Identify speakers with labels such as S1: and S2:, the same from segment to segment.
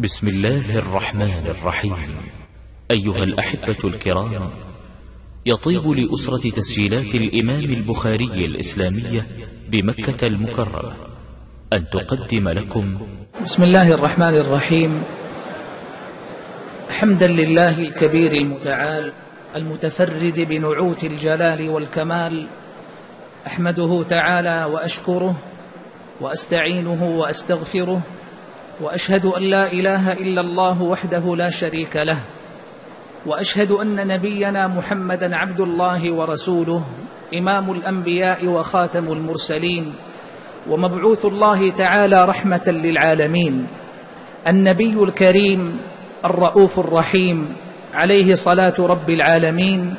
S1: بسم الله الرحمن الرحيم. أيها الأحبة الكرام يطيب لأسرة تسجيلات الإمام البخاري الإسلامية بمكة المكرمة أن تقدم لكم.
S2: بسم الله الرحمن الرحيم. حمدا لله الكبير المتعال المتفرد بنعوت الجلال والكمال. أحمده تعالى وأشكره وأستعينه وأستغفره وأشهد أن لا إله إلا الله وحده لا شريك له وأشهد أن نبينا محمدا عبد الله ورسوله إمام الأنبياء وخاتم المرسلين ومبعوث الله تعالى رحمة للعالمين النبي الكريم الرؤوف الرحيم عليه صلاة رب العالمين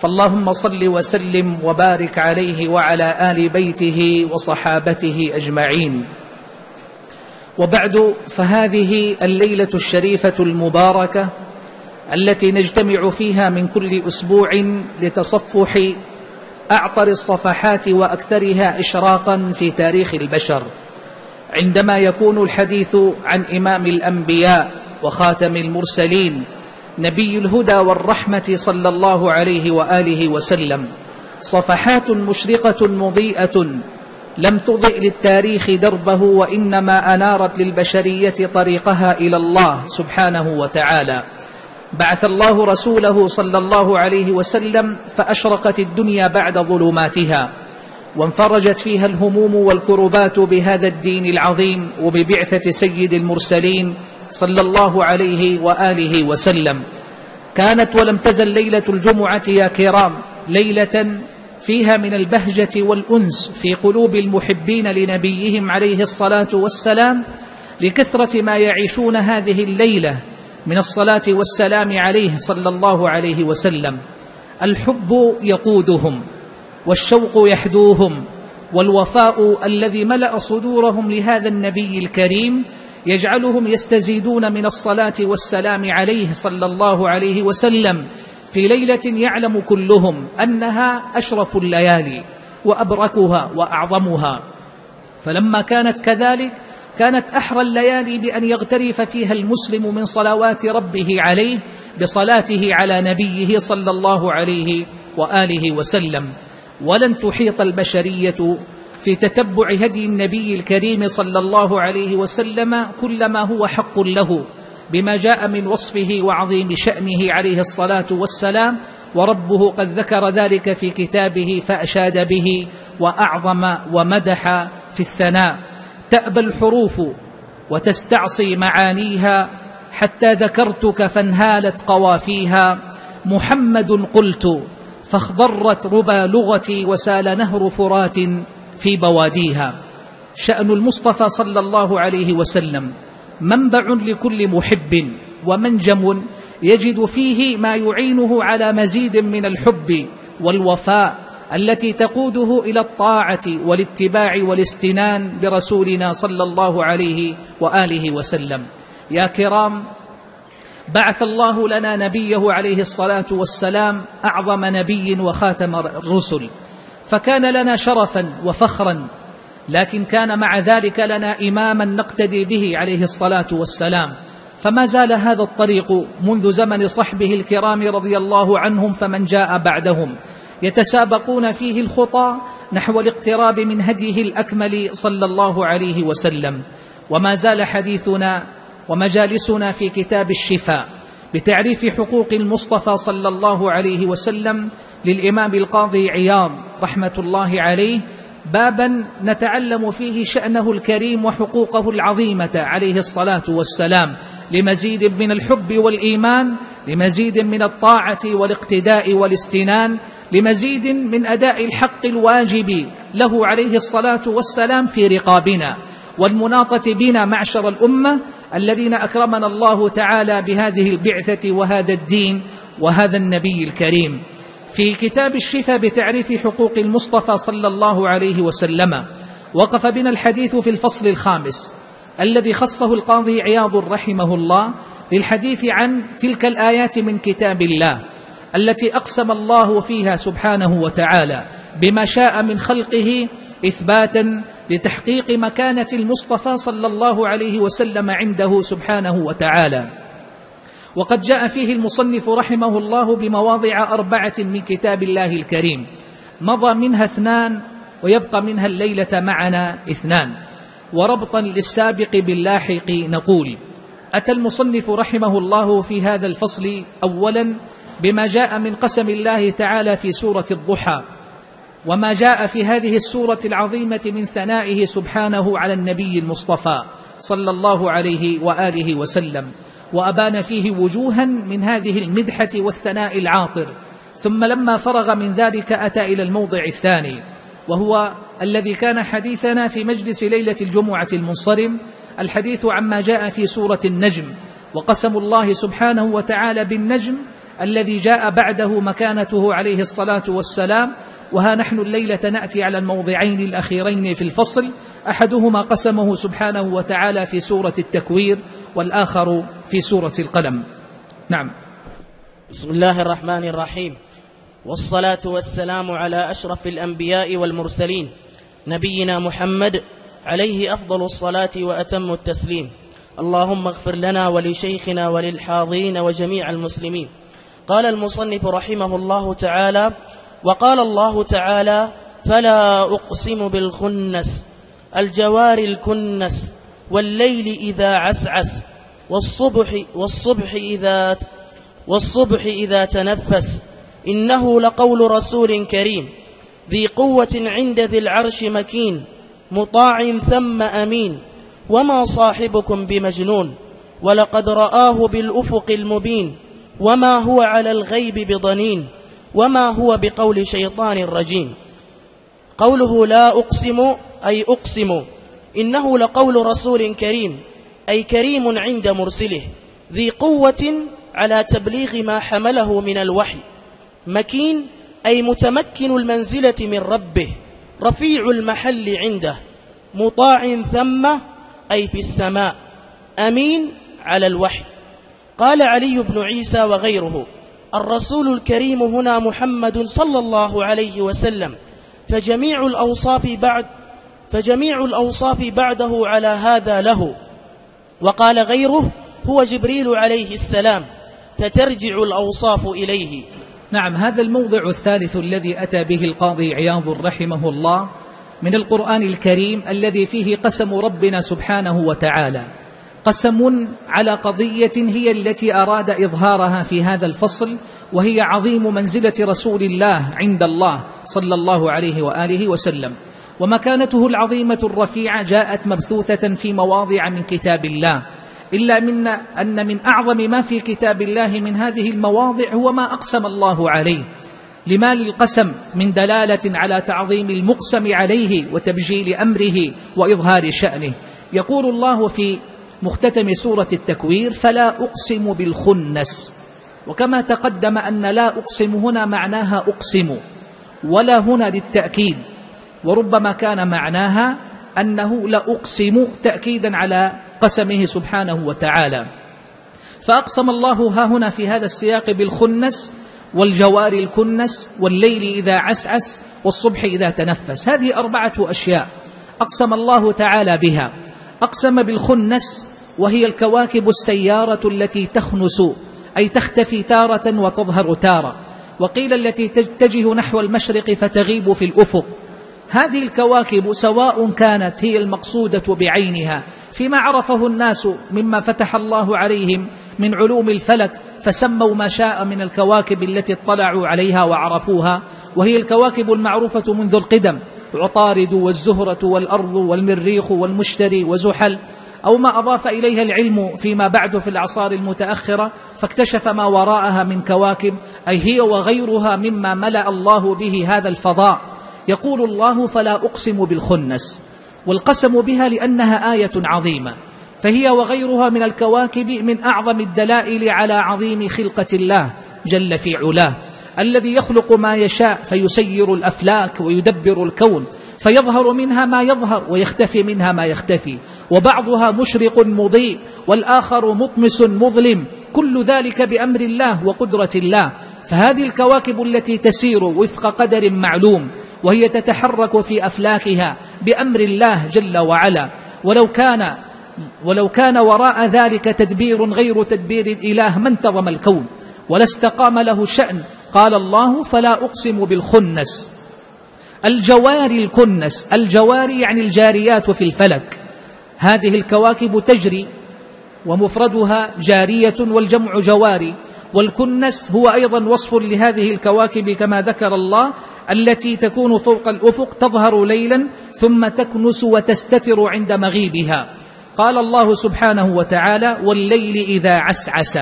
S2: فاللهم صل وسلم وبارك عليه وعلى آل بيته وصحابته أجمعين. وبعد فهذه الليلة الشريفة المباركة التي نجتمع فيها من كل أسبوع لتصفح أعطر الصفحات وأكثرها اشراقا في تاريخ البشر. عندما يكون الحديث عن إمام الأنبياء وخاتم المرسلين نبي الهدى والرحمة صلى الله عليه وآله وسلم صفحات مشرقة مضيئة لم تضئ للتاريخ دربه وإنما أنارت للبشرية طريقها إلى الله سبحانه وتعالى. بعث الله رسوله صلى الله عليه وسلم فأشرقت الدنيا بعد ظلماتها وانفرجت فيها الهموم والكربات بهذا الدين العظيم وببعثة سيد المرسلين صلى الله عليه وآله وسلم. كانت ولم تزل ليلة الجمعة يا كرام ليلة فيها من البهجة والأنس في قلوب المحبين لنبيهم عليه الصلاة والسلام لكثرة ما يعيشون هذه الليلة من الصلاة والسلام عليه صلى الله عليه وسلم. الحب يقودهم والشوق يحدوهم والوفاء الذي ملأ صدورهم لهذا النبي الكريم يجعلهم يستزيدون من الصلاة والسلام عليه صلى الله عليه وسلم في ليلة يعلم كلهم أنها أشرف الليالي وأبركها وأعظمها. فلما كانت كذلك كانت أحرى الليالي بأن يغترف فيها المسلم من صلوات ربه عليه بصلاته على نبيه صلى الله عليه وآله وسلم. ولن تحيط البشرية في تتبع هدي النبي الكريم صلى الله عليه وسلم كل ما هو حق له. بما جاء من وصفه وعظيم شأنه عليه الصلاة والسلام وربه قد ذكر ذلك في كتابه فأشاد به وأعظم ومدح في الثناء. تأبى الحروف وتستعصي معانيها حتى ذكرتك فانهالت قوافيها. محمد قلت فاخضرت ربى لغتي وسال نهر فرات في بواديها. شأن المصطفى صلى الله عليه وسلم. منبع لكل محب ومنجم يجد فيه ما يعينه على مزيد من الحب والوفاء التي تقوده إلى الطاعة والاتباع والاستنان برسولنا صلى الله عليه وآله وسلم. يا كرام بعث الله لنا نبيه عليه الصلاة والسلام أعظم نبي وخاتم الرسل فكان لنا شرفا وفخرا لكن كان مع ذلك لنا إماما نقتدي به عليه الصلاة والسلام. فما زال هذا الطريق منذ زمن صحبه الكرام رضي الله عنهم فمن جاء بعدهم. يتسابقون فيه الخطى نحو الاقتراب من هديه الأكمل صلى الله عليه وسلم. وما زال حديثنا ومجالسنا في كتاب الشفاء بتعريف حقوق المصطفى صلى الله عليه وسلم للإمام القاضي عياض رحمة الله عليه بابا نتعلم فيه شأنه الكريم وحقوقه العظيمة عليه الصلاة والسلام. لمزيد من الحب والإيمان لمزيد من الطاعة والاقتداء والاستنان لمزيد من أداء الحق الواجب له عليه الصلاة والسلام في رقابنا والمناطة بنا معشر الأمة الذين أكرمنا الله تعالى بهذه البعثة وهذا الدين وهذا النبي الكريم. في كتاب الشفاء بتعريف حقوق المصطفى صلى الله عليه وسلم وقف بنا الحديث في الفصل الخامس الذي خصه القاضي عياض رحمه الله للحديث عن تلك الآيات من كتاب الله التي أقسم الله فيها سبحانه وتعالى بما شاء من خلقه إثباتا لتحقيق مكانة المصطفى صلى الله عليه وسلم عنده سبحانه وتعالى. وقد جاء فيه المصنف رحمه الله بمواضع أربعة من كتاب الله الكريم. مضى منها اثنان ويبقى منها الليلة معنا اثنان. وربطا للسابق باللاحق نقول أتى المصنف رحمه الله في هذا الفصل أولا بما جاء من قسم الله تعالى في سورة الضحى وما جاء في هذه السورة العظيمة من ثنائه سبحانه على النبي المصطفى صلى الله عليه وآله وسلم. وأبان فيه وجوها من هذه المدحة والثناء العاطر. ثم لما فرغ من ذلك أتى إلى الموضع الثاني وهو الذي كان حديثنا في مجلس ليلة الجمعة المنصرم الحديث عما جاء في سورة النجم. وقسم الله سبحانه وتعالى بالنجم الذي جاء بعده مكانته عليه الصلاة والسلام. وها نحن الليلة نأتي على الموضعين الأخيرين في الفصل. أحدهما قسمه سبحانه وتعالى في سورة التكوير والآخر في سورة القلم. نعم.
S3: بسم الله الرحمن الرحيم. والصلاة والسلام على أشرف الأنبياء والمرسلين نبينا محمد عليه أفضل الصلاة وأتم التسليم. اللهم اغفر لنا ولشيخنا وللحاضرين وجميع المسلمين. قال المصنف رحمه الله تعالى وقال الله تعالى فلا أقسم بالخنس الجوار الكنس والليل إذا عسعس والصبح والصبح إذا والصبح إذا تنفس. إنه لقول رسول كريم ذي قوة عند ذي العرش مكين مطاع ثم أمين وما صاحبكم بمجنون ولقد رآه بالأفق المبين وما هو على الغيب بضنين وما هو بقول شيطان رجيم. قوله لا أقسم أي أقسم إنه لقول رسول كريم أي كريم عند مرسله ذي قوة على تبليغ ما حمله من الوحي. مكين أي متمكن المنزلة من ربه رفيع المحل عنده مطاع ثم أي في السماء أمين على الوحي. قال علي بن عيسى وغيره الرسول الكريم هنا محمد صلى الله عليه وسلم فجميع الأوصاف بعد فجميع الأوصاف بعده على هذا له. وقال غيره هو جبريل عليه السلام فترجع الأوصاف إليه.
S2: نعم هذا الموضع الثالث الذي أتى به القاضي عياض رحمه الله من القرآن الكريم الذي فيه قسم ربنا سبحانه وتعالى. قسم على قضية هي التي أراد إظهارها في هذا الفصل وهي عظيم منزلة رسول الله عند الله صلى الله عليه وآله وسلم. ومكانته العظيمة الرفيعة جاءت مبثوثة في مواضع من كتاب الله. إلا من أن من أعظم ما في كتاب الله من هذه المواضع هو ما أقسم الله عليه. لما للقسم من دلالة على تعظيم المقسم عليه وتبجيل أمره وإظهار شأنه. يقول الله في مختتم سورة التكوير فلا أقسم بالخنس وكما تقدم أن لا أقسم هنا معناها أقسم ولا هنا للتأكيد. وربما كان معناها أنه لأقسم تأكيدا على قسمه سبحانه وتعالى. فأقسم الله ها هنا في هذا السياق بالخنس والجوار الكنس والليل إذا عسعس والصبح إذا تنفس. هذه أربعة أشياء أقسم الله تعالى بها. أقسم بالخنس وهي الكواكب السيارة التي تخنس أي تختفي تارة وتظهر تارة. وقيل التي تتجه نحو المشرق فتغيب في الأفق. هذه الكواكب سواء كانت هي المقصودة بعينها فيما عرفه الناس مما فتح الله عليهم من علوم الفلك فسموا ما شاء من الكواكب التي اطلعوا عليها وعرفوها وهي الكواكب المعروفة منذ القدم عطارد والزهرة والأرض والمريخ والمشتري وزحل أو ما أضاف إليها العلم فيما بعد في الأعصار المتأخرة فاكتشف ما وراءها من كواكب أي هي وغيرها مما ملأ الله به هذا الفضاء. يقول الله فلا أقسم بالخنس والقسم بها لأنها آية عظيمة فهي وغيرها من الكواكب من أعظم الدلائل على عظيم خلقة الله جل في علاه الذي يخلق ما يشاء فيسير الأفلاك ويدبر الكون فيظهر منها ما يظهر ويختفي منها ما يختفي وبعضها مشرق مضيء والآخر مطمس مظلم كل ذلك بأمر الله وقدرة الله فهذه الكواكب التي تسير وفق قدر معلوم وهي تتحرك في أفلاكها بأمر الله جل وعلا. ولو كان ولو كان وراء ذلك تدبير غير تدبير الإله ما انتظم الكون. ولا استقام له شأن. قال الله فلا أقسم بالخنس. الجواري الكنس. الجواري يعني الجاريات في الفلك. هذه الكواكب تجري ومفردها جارية والجمع جواري. والكنس هو أيضا وصف لهذه الكواكب كما ذكر الله التي تكون فوق الأفق تظهر ليلا ثم تكنس وتستتر عند مغيبها. قال الله سبحانه وتعالى والليل إذا عسعس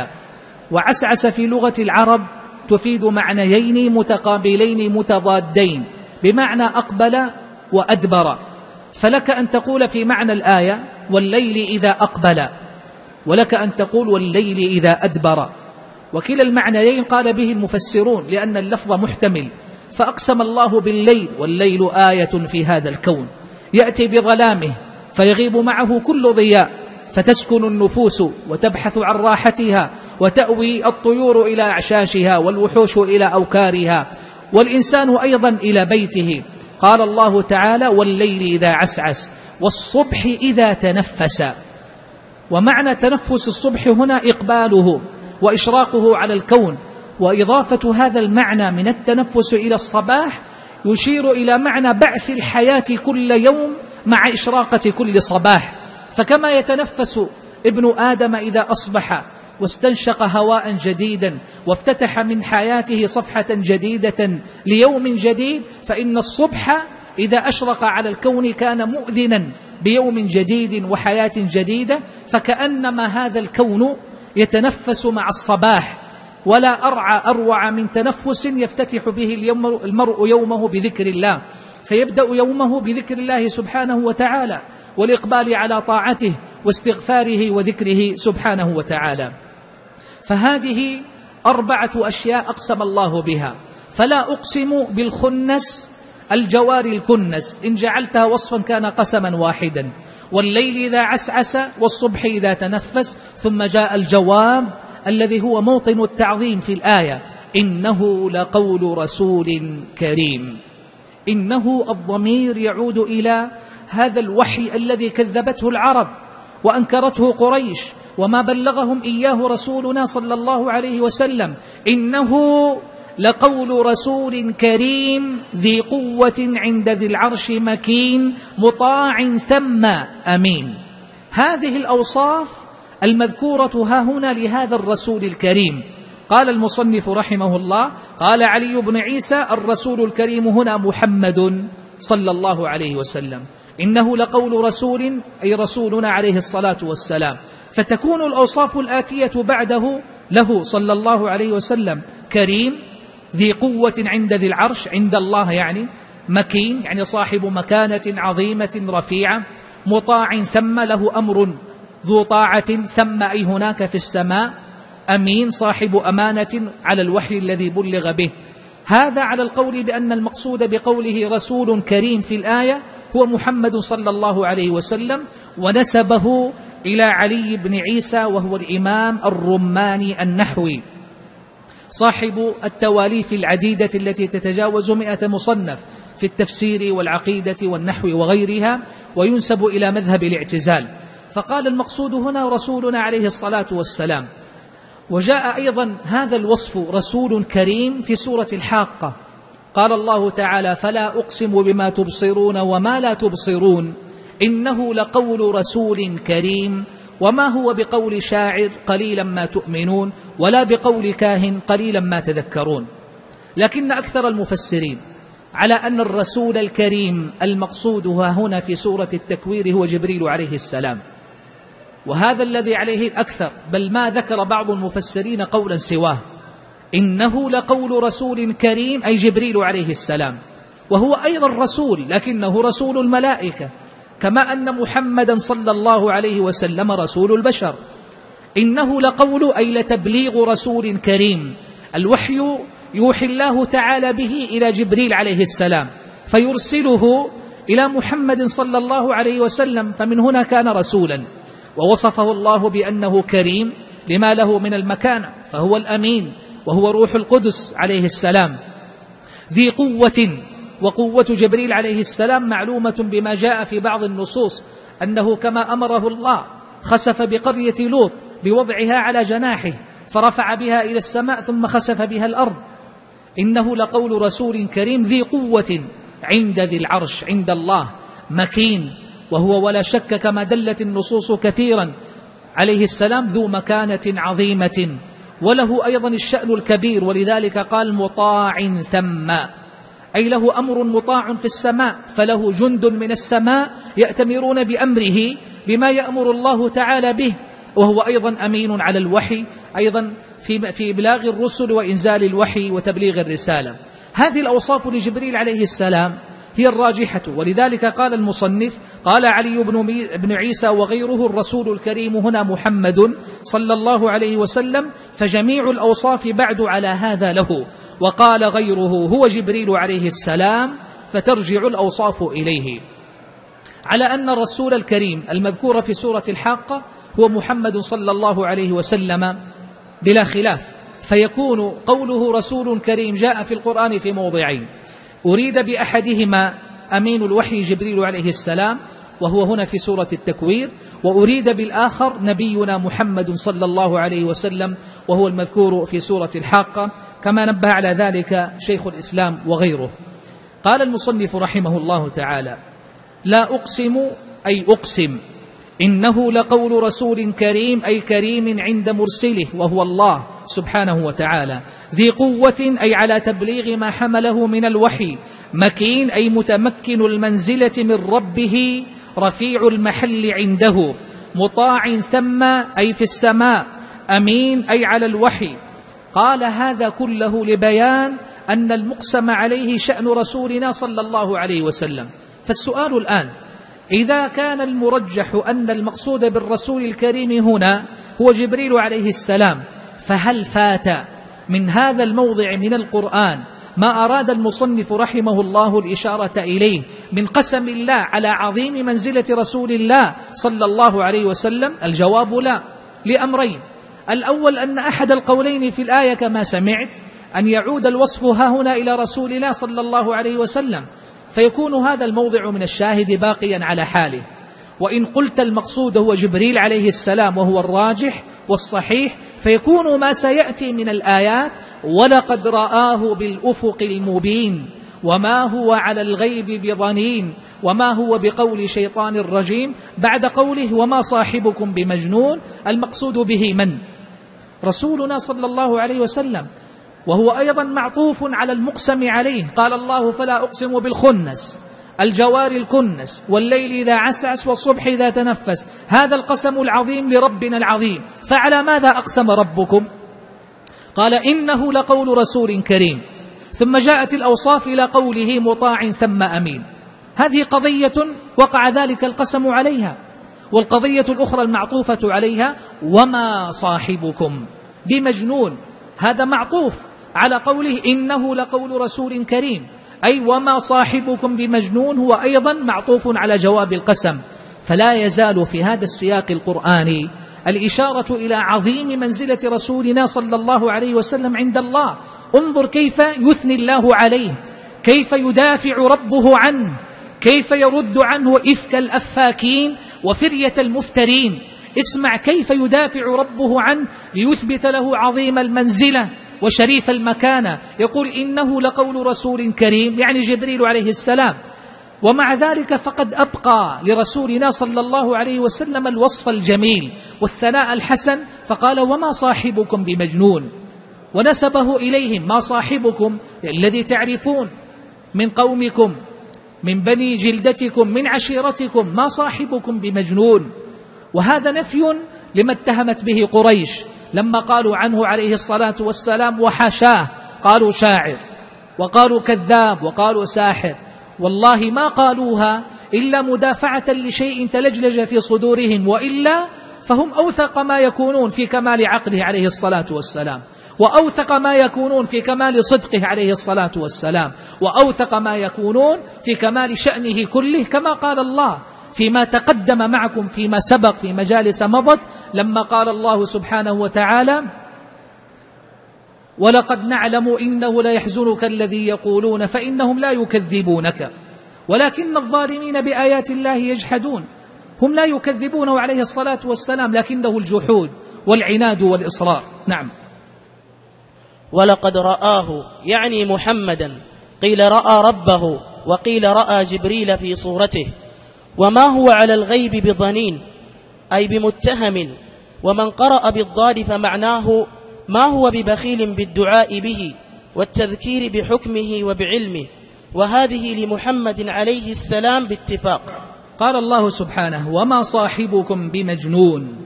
S2: وعسعس في لغة العرب تفيد معنيين متقابلين متضادين بمعنى أقبل وأدبر. فلك أن تقول في معنى الآية والليل إذا أقبل ولك أن تقول والليل إذا أدبر وكلا المعنيين قال به المفسرون لأن اللفظ محتمل فأقسم الله بالليل والليل آية في هذا الكون. يأتي بظلامه فيغيب معه كل ضياء فتسكن النفوس وتبحث عن راحتها وتأوي الطيور إلى أعشاشها والوحوش إلى أوكارها والإنسان أيضا إلى بيته. قال الله تعالى والليل إذا عسعس والصبح إذا تنفس ومعنى تنفس الصبح هنا إقباله. وإشراقه على الكون وإضافة هذا المعنى من التنفس إلى الصباح يشير إلى معنى بعث الحياة كل يوم مع إشراقة كل صباح. فكما يتنفس ابن آدم إذا أصبح واستنشق هواء جديدا وافتتح من حياته صفحة جديدة ليوم جديد فإن الصبح إذا أشرق على الكون كان مؤذنا بيوم جديد وحياة جديدة فكأنما هذا الكون يتنفس مع الصباح ولا أرعى أروع من تنفس يفتتح به اليوم المرء يومه بذكر الله. فيبدأ يومه بذكر الله سبحانه وتعالى والإقبال على طاعته واستغفاره وذكره سبحانه وتعالى. فهذه أربعة أشياء أقسم الله بها. فلا أقسم بالخنس الجوار الكنس. إن جعلتها وصفا كان قسما واحدا. والليل إذا عسعس والصبح إذا تنفس ثم جاء الجواب الذي هو موطن التعظيم في الآية إنه لقول رسول كريم. إنه الضمير يعود إلى هذا الوحي الذي كذبته العرب وأنكرته قريش وما بلغهم إياه رسولنا صلى الله عليه وسلم. إنه لقول رسول كريم ذي قوة عند ذي العرش مكين مطاع ثم أمين. هذه الأوصاف المذكورة ها هنا لهذا الرسول الكريم. قال المصنف رحمه الله قال علي بن عيسى الرسول الكريم هنا محمد صلى الله عليه وسلم. إنه لقول رسول أي رسولنا عليه الصلاة والسلام. فتكون الأوصاف الآتية بعده له صلى الله عليه وسلم كريم ذي قوة عند ذي العرش عند الله يعني مكين يعني صاحب مكانة عظيمة رفيعة مطاع ثم له أمر ذو طاعة ثم أي هناك في السماء أمين صاحب أمانة على الوحي الذي بلغ به. هذا على القول بأن المقصود بقوله رسول كريم في الآية هو محمد صلى الله عليه وسلم ونسبه إلى علي بن عيسى وهو الإمام الرماني النحوي. صاحب التواليف العديدة التي تتجاوز مئة مصنف في التفسير والعقيدة والنحو وغيرها وينسب إلى مذهب الاعتزال. فقال المقصود هنا رسولنا عليه الصلاة والسلام. وجاء أيضا هذا الوصف رسول كريم في سورة الحاقة. قال الله تعالى فلا أقسم بما تبصرون وما لا تبصرون. إنه لقول رسول كريم وما هو بقول شاعر قليلا ما تؤمنون ولا بقول كاهن قليلا ما تذكرون. لكن أكثر المفسرين على أن الرسول الكريم المقصود هنا في سورة التكوير هو جبريل عليه السلام. وهذا الذي عليه الأكثر بل ما ذكر بعض المفسرين قولا سواه. إنه لقول رسول كريم أي جبريل عليه السلام. وهو أيضا رسول لكنه رسول الملائكة. كما أن محمدا صلى الله عليه وسلم رسول البشر. إنه لقول أي لتبليغ رسول كريم. الوحي يوحي الله تعالى به إلى جبريل عليه السلام فيرسله إلى محمد صلى الله عليه وسلم فمن هنا كان رسولا. ووصفه الله بأنه كريم لما له من المكانة فهو الأمين وهو روح القدس عليه السلام. ذي قوة وقوة جبريل عليه السلام معلومة بما جاء في بعض النصوص أنه كما أمره الله خسف بقرية لوط بوضعها على جناحه فرفع بها إلى السماء ثم خسف بها الأرض. إنه لقول رسول كريم ذي قوة عند ذي العرش عند الله مكين وهو ولا شك كما دلت النصوص كثيرا. عليه السلام ذو مكانة عظيمة وله أيضا الشأن الكبير ولذلك قال مطاع ثم. أي له أمر مطاع في السماء فله جند من السماء يأتمرون بأمره بما يأمر الله تعالى به وهو أيضا أمين على الوحي أيضا في في إبلاغ الرسل وإنزال الوحي وتبليغ الرسالة. هذه الأوصاف لجبريل عليه السلام هي الراجحة. ولذلك قال المصنف قال علي بن, بن عيسى وغيره الرسول الكريم هنا محمد صلى الله عليه وسلم فجميع الأوصاف بعد على هذا له. وقال غيره هو جبريل عليه السلام فترجع الأوصاف إليه. على أن الرسول الكريم المذكور في سورة الحاقة هو محمد صلى الله عليه وسلم بلا خلاف فيكون قوله رسول كريم جاء في القرآن في موضعين. أريد بأحدهما أمين الوحي جبريل عليه السلام وهو هنا في سورة التكوير وأريد بالآخر نبينا محمد صلى الله عليه وسلم وهو المذكور في سورة الحاقة كما نبه على ذلك شيخ الإسلام وغيره. قال المصنف رحمه الله تعالى لا أقسم أي أقسم إنه لقول رسول كريم أي كريم عند مرسله وهو الله سبحانه وتعالى ذي قوة أي على تبليغ ما حمله من الوحي مكين أي متمكن المنزلة من ربه رفيع المحل عنده مطاع ثم أي في السماء أمين أي على الوحي قال هذا كله لبيان أن المقسم عليه شأن رسولنا صلى الله عليه وسلم. فالسؤال الآن إذا كان المرجح أن المقصود بالرسول الكريم هنا هو جبريل عليه السلام فهل فات من هذا الموضع من القرآن ما أراد المصنف رحمه الله الإشارة إليه من قسم الله على عظيم منزلة رسول الله صلى الله عليه وسلم؟ الجواب لا لأمرين. الأول أن أحد القولين في الآية كما سمعت أن يعود الوصف ها هنا إلى رسول الله صلى الله عليه وسلم فيكون هذا الموضع من الشاهد باقيا على حاله. وإن قلت المقصود هو جبريل عليه السلام وهو الراجح والصحيح فيكون ما سيأتي من الآيات ولقد رآه بالأفق المبين وما هو على الغيب بضنين وما هو بقول شيطان الرجيم بعد قوله وما صاحبكم بمجنون المقصود به من؟ رسولنا صلى الله عليه وسلم وهو أيضا معطوف على المقسم عليه قال الله فلا أقسم بالخنس الجوار الكنس والليل إذا عسعس والصبح إذا تنفس هذا القسم العظيم لربنا العظيم. فعلى ماذا أقسم ربكم؟ قال إنه لقول رسول كريم. ثم جاءت الأوصاف إلى قوله مطاع ثم أمين. هذه قضية وقع ذلك القسم عليها والقضية الأخرى المعطوفة عليها وما صاحبكم؟ بمجنون. هذا معطوف على قوله إنه لقول رسول كريم. أي وما صاحبكم بمجنون هو أيضا معطوف على جواب القسم. فلا يزال في هذا السياق القرآني الإشارة إلى عظيم منزلة رسولنا صلى الله عليه وسلم عند الله. انظر كيف يثني الله عليه. كيف يدافع ربه عنه. كيف يرد عنه إفك الأفاكين وفرية المفترين. اسمع كيف يدافع ربه عنه ليثبت له عظيم المنزلة وشريف المكانة. يقول إنه لقول رسول كريم يعني جبريل عليه السلام. ومع ذلك فقد أبقى لرسولنا صلى الله عليه وسلم الوصف الجميل والثناء الحسن فقال وما صاحبكم بمجنون؟ ونسبه إليهم ما صاحبكم الذي تعرفون من قومكم من بني جلدتكم من عشيرتكم ما صاحبكم بمجنون؟ وهذا نفي لما اتهمت به قريش لما قالوا عنه عليه الصلاة والسلام وحشاه قالوا شاعر وقالوا كذاب وقالوا ساحر. والله ما قالوها إلا مدافعة لشيء تلجلج في صدورهم وإلا فهم أوثق ما يكونون في كمال عقله عليه الصلاة والسلام وأوثق ما يكونون في كمال صدقه عليه الصلاة والسلام وأوثق ما يكونون في كمال شأنه كله كما قال الله. فيما تقدم معكم فيما سبق في مجالس مضت لما قال الله سبحانه وتعالى ولقد نعلم إنه ليحزنك الذي يقولون فإنهم لا يكذبونك ولكن الظالمين بآيات الله يجحدون هم لا يكذبونه عليه الصلاة والسلام لكنه الجحود والعناد والإصرار. نعم.
S3: ولقد رآه يعني محمدا قيل رأى ربه وقيل رأى جبريل في صورته وما هو على الغيب بظنين أي بمتهم ومن قرأ بالضاد فمعناه ما هو ببخيل بالدعاء به والتذكير بحكمه وبعلمه وهذه لمحمد عليه السلام باتفاق.
S2: قال الله سبحانه وما صاحبكم بمجنون.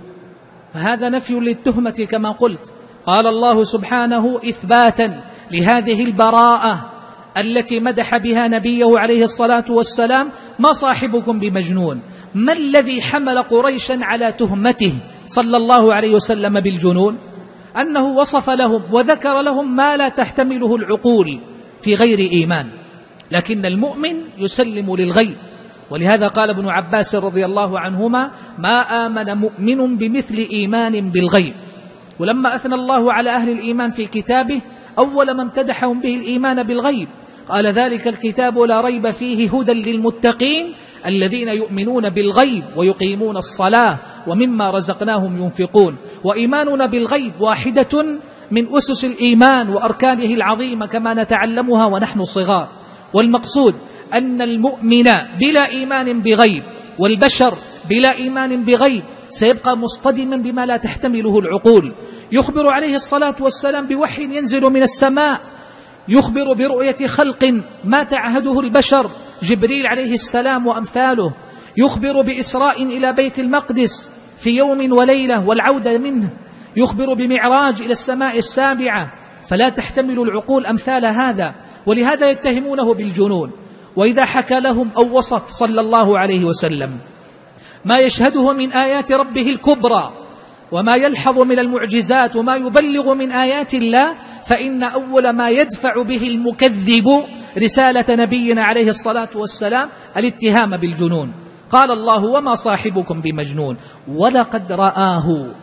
S2: فهذا نفي للتهمة كما قلت. قال الله سبحانه إثباتا لهذه البراءة التي مدح بها نبيه عليه الصلاة والسلام ما صاحبكم بمجنون؟ ما الذي حمل قريشا على تهمته صلى الله عليه وسلم بالجنون؟ أنه وصف لهم وذكر لهم ما لا تحتمله العقول في غير إيمان. لكن المؤمن يسلم للغيب. ولهذا قال ابن عباس رضي الله عنهما ما آمن مؤمن بمثل إيمان بالغيب. ولما أثنى الله على أهل الإيمان في كتابه أول ما امتدحهم به الإيمان بالغيب قال ذلك الكتاب لا ريب فيه هدى للمتقين الذين يؤمنون بالغيب ويقيمون الصلاة ومما رزقناهم ينفقون. وإيماننا بالغيب واحدة من أسس الإيمان وأركانه العظيمة كما نتعلمها ونحن صغار. والمقصود أن المؤمن بلا إيمان بغيب والبشر بلا إيمان بغيب سيبقى مصطدما بما لا تحتمله العقول. يخبر عليه الصلاة والسلام بوحي ينزل من السماء يخبر برؤية خلق ما تعهده البشر. جبريل عليه السلام وأمثاله. يخبر بإسراء إلى بيت المقدس في يوم وليلة والعودة منه. يخبر بمعراج إلى السماء السابعة. فلا تحتمل العقول أمثال هذا. ولهذا يتهمونه بالجنون. وإذا حكى لهم أو وصف صلى الله عليه وسلم. ما يشهده من آيات ربه الكبرى. وما يلحظ من المعجزات وما يبلغ من آيات الله فإن أول ما يدفع به المكذب رسالة نبينا عليه الصلاة والسلام الاتهام بالجنون. قال الله وما صاحبكم بمجنون؟ ولقد رآه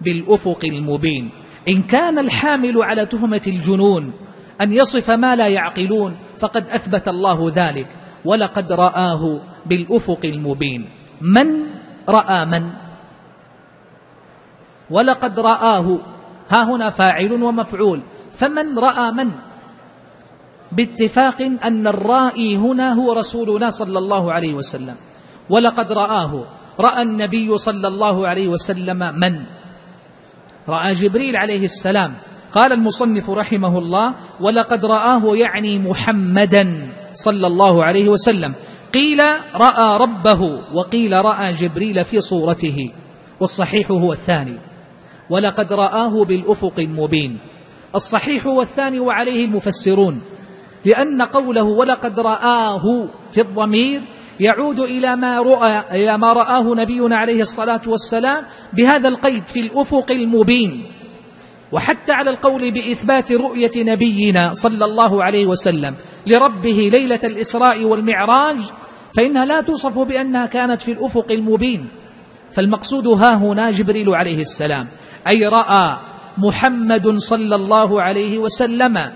S2: بالأفق المبين. إن كان الحامل على تهمة الجنون أن يصف ما لا يعقلون فقد أثبت الله ذلك. ولقد رآه بالأفق المبين. من رأى من؟ ولقد رآه. ها هنا فاعل ومفعول. فمن رأى من؟ باتفاق أن الرائي هنا هو رسولنا صلى الله عليه وسلم. ولقد رآه. رأى النبي صلى الله عليه وسلم من؟ رأى جبريل عليه السلام. قال المصنف رحمه الله ولقد رآه يعني محمدا صلى الله عليه وسلم. قيل رأى ربه وقيل رأى جبريل في صورته. والصحيح هو الثاني. ولقد رآه بالأفق المبين. الصحيح هو الثاني وعليه المفسرون لأن قوله ولقد رآه في الضمير يعود إلى ما رأى إلى ما رآه نبينا عليه الصلاة والسلام بهذا القيد في الأفق المبين. وحتى على القول بإثبات رؤية نبينا صلى الله عليه وسلم لربه ليلة الإسراء والمعراج فإنها لا توصف بأنها كانت في الأفق المبين. فالمقصود ها هنا جبريل عليه السلام. أي رأى محمد صلى الله عليه وسلم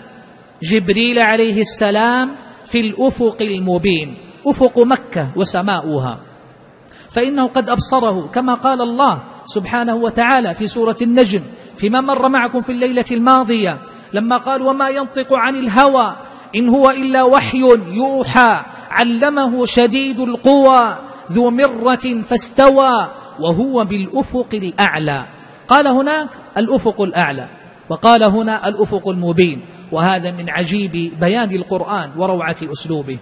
S2: جبريل عليه السلام في الأفق المبين أفق مكة وسماؤها. فإنه قد أبصره كما قال الله سبحانه وتعالى في سورة النجم فيما مر معكم في الليلة الماضية لما قال وما ينطق عن الهوى إن هو إلا وحي يوحى علمه شديد القوى ذو مرة فاستوى وهو بالأفق الأعلى. قال هناك الأفق الأعلى وقال هنا الأفق المبين وهذا من عجيب بيان القرآن وروعة أسلوبه.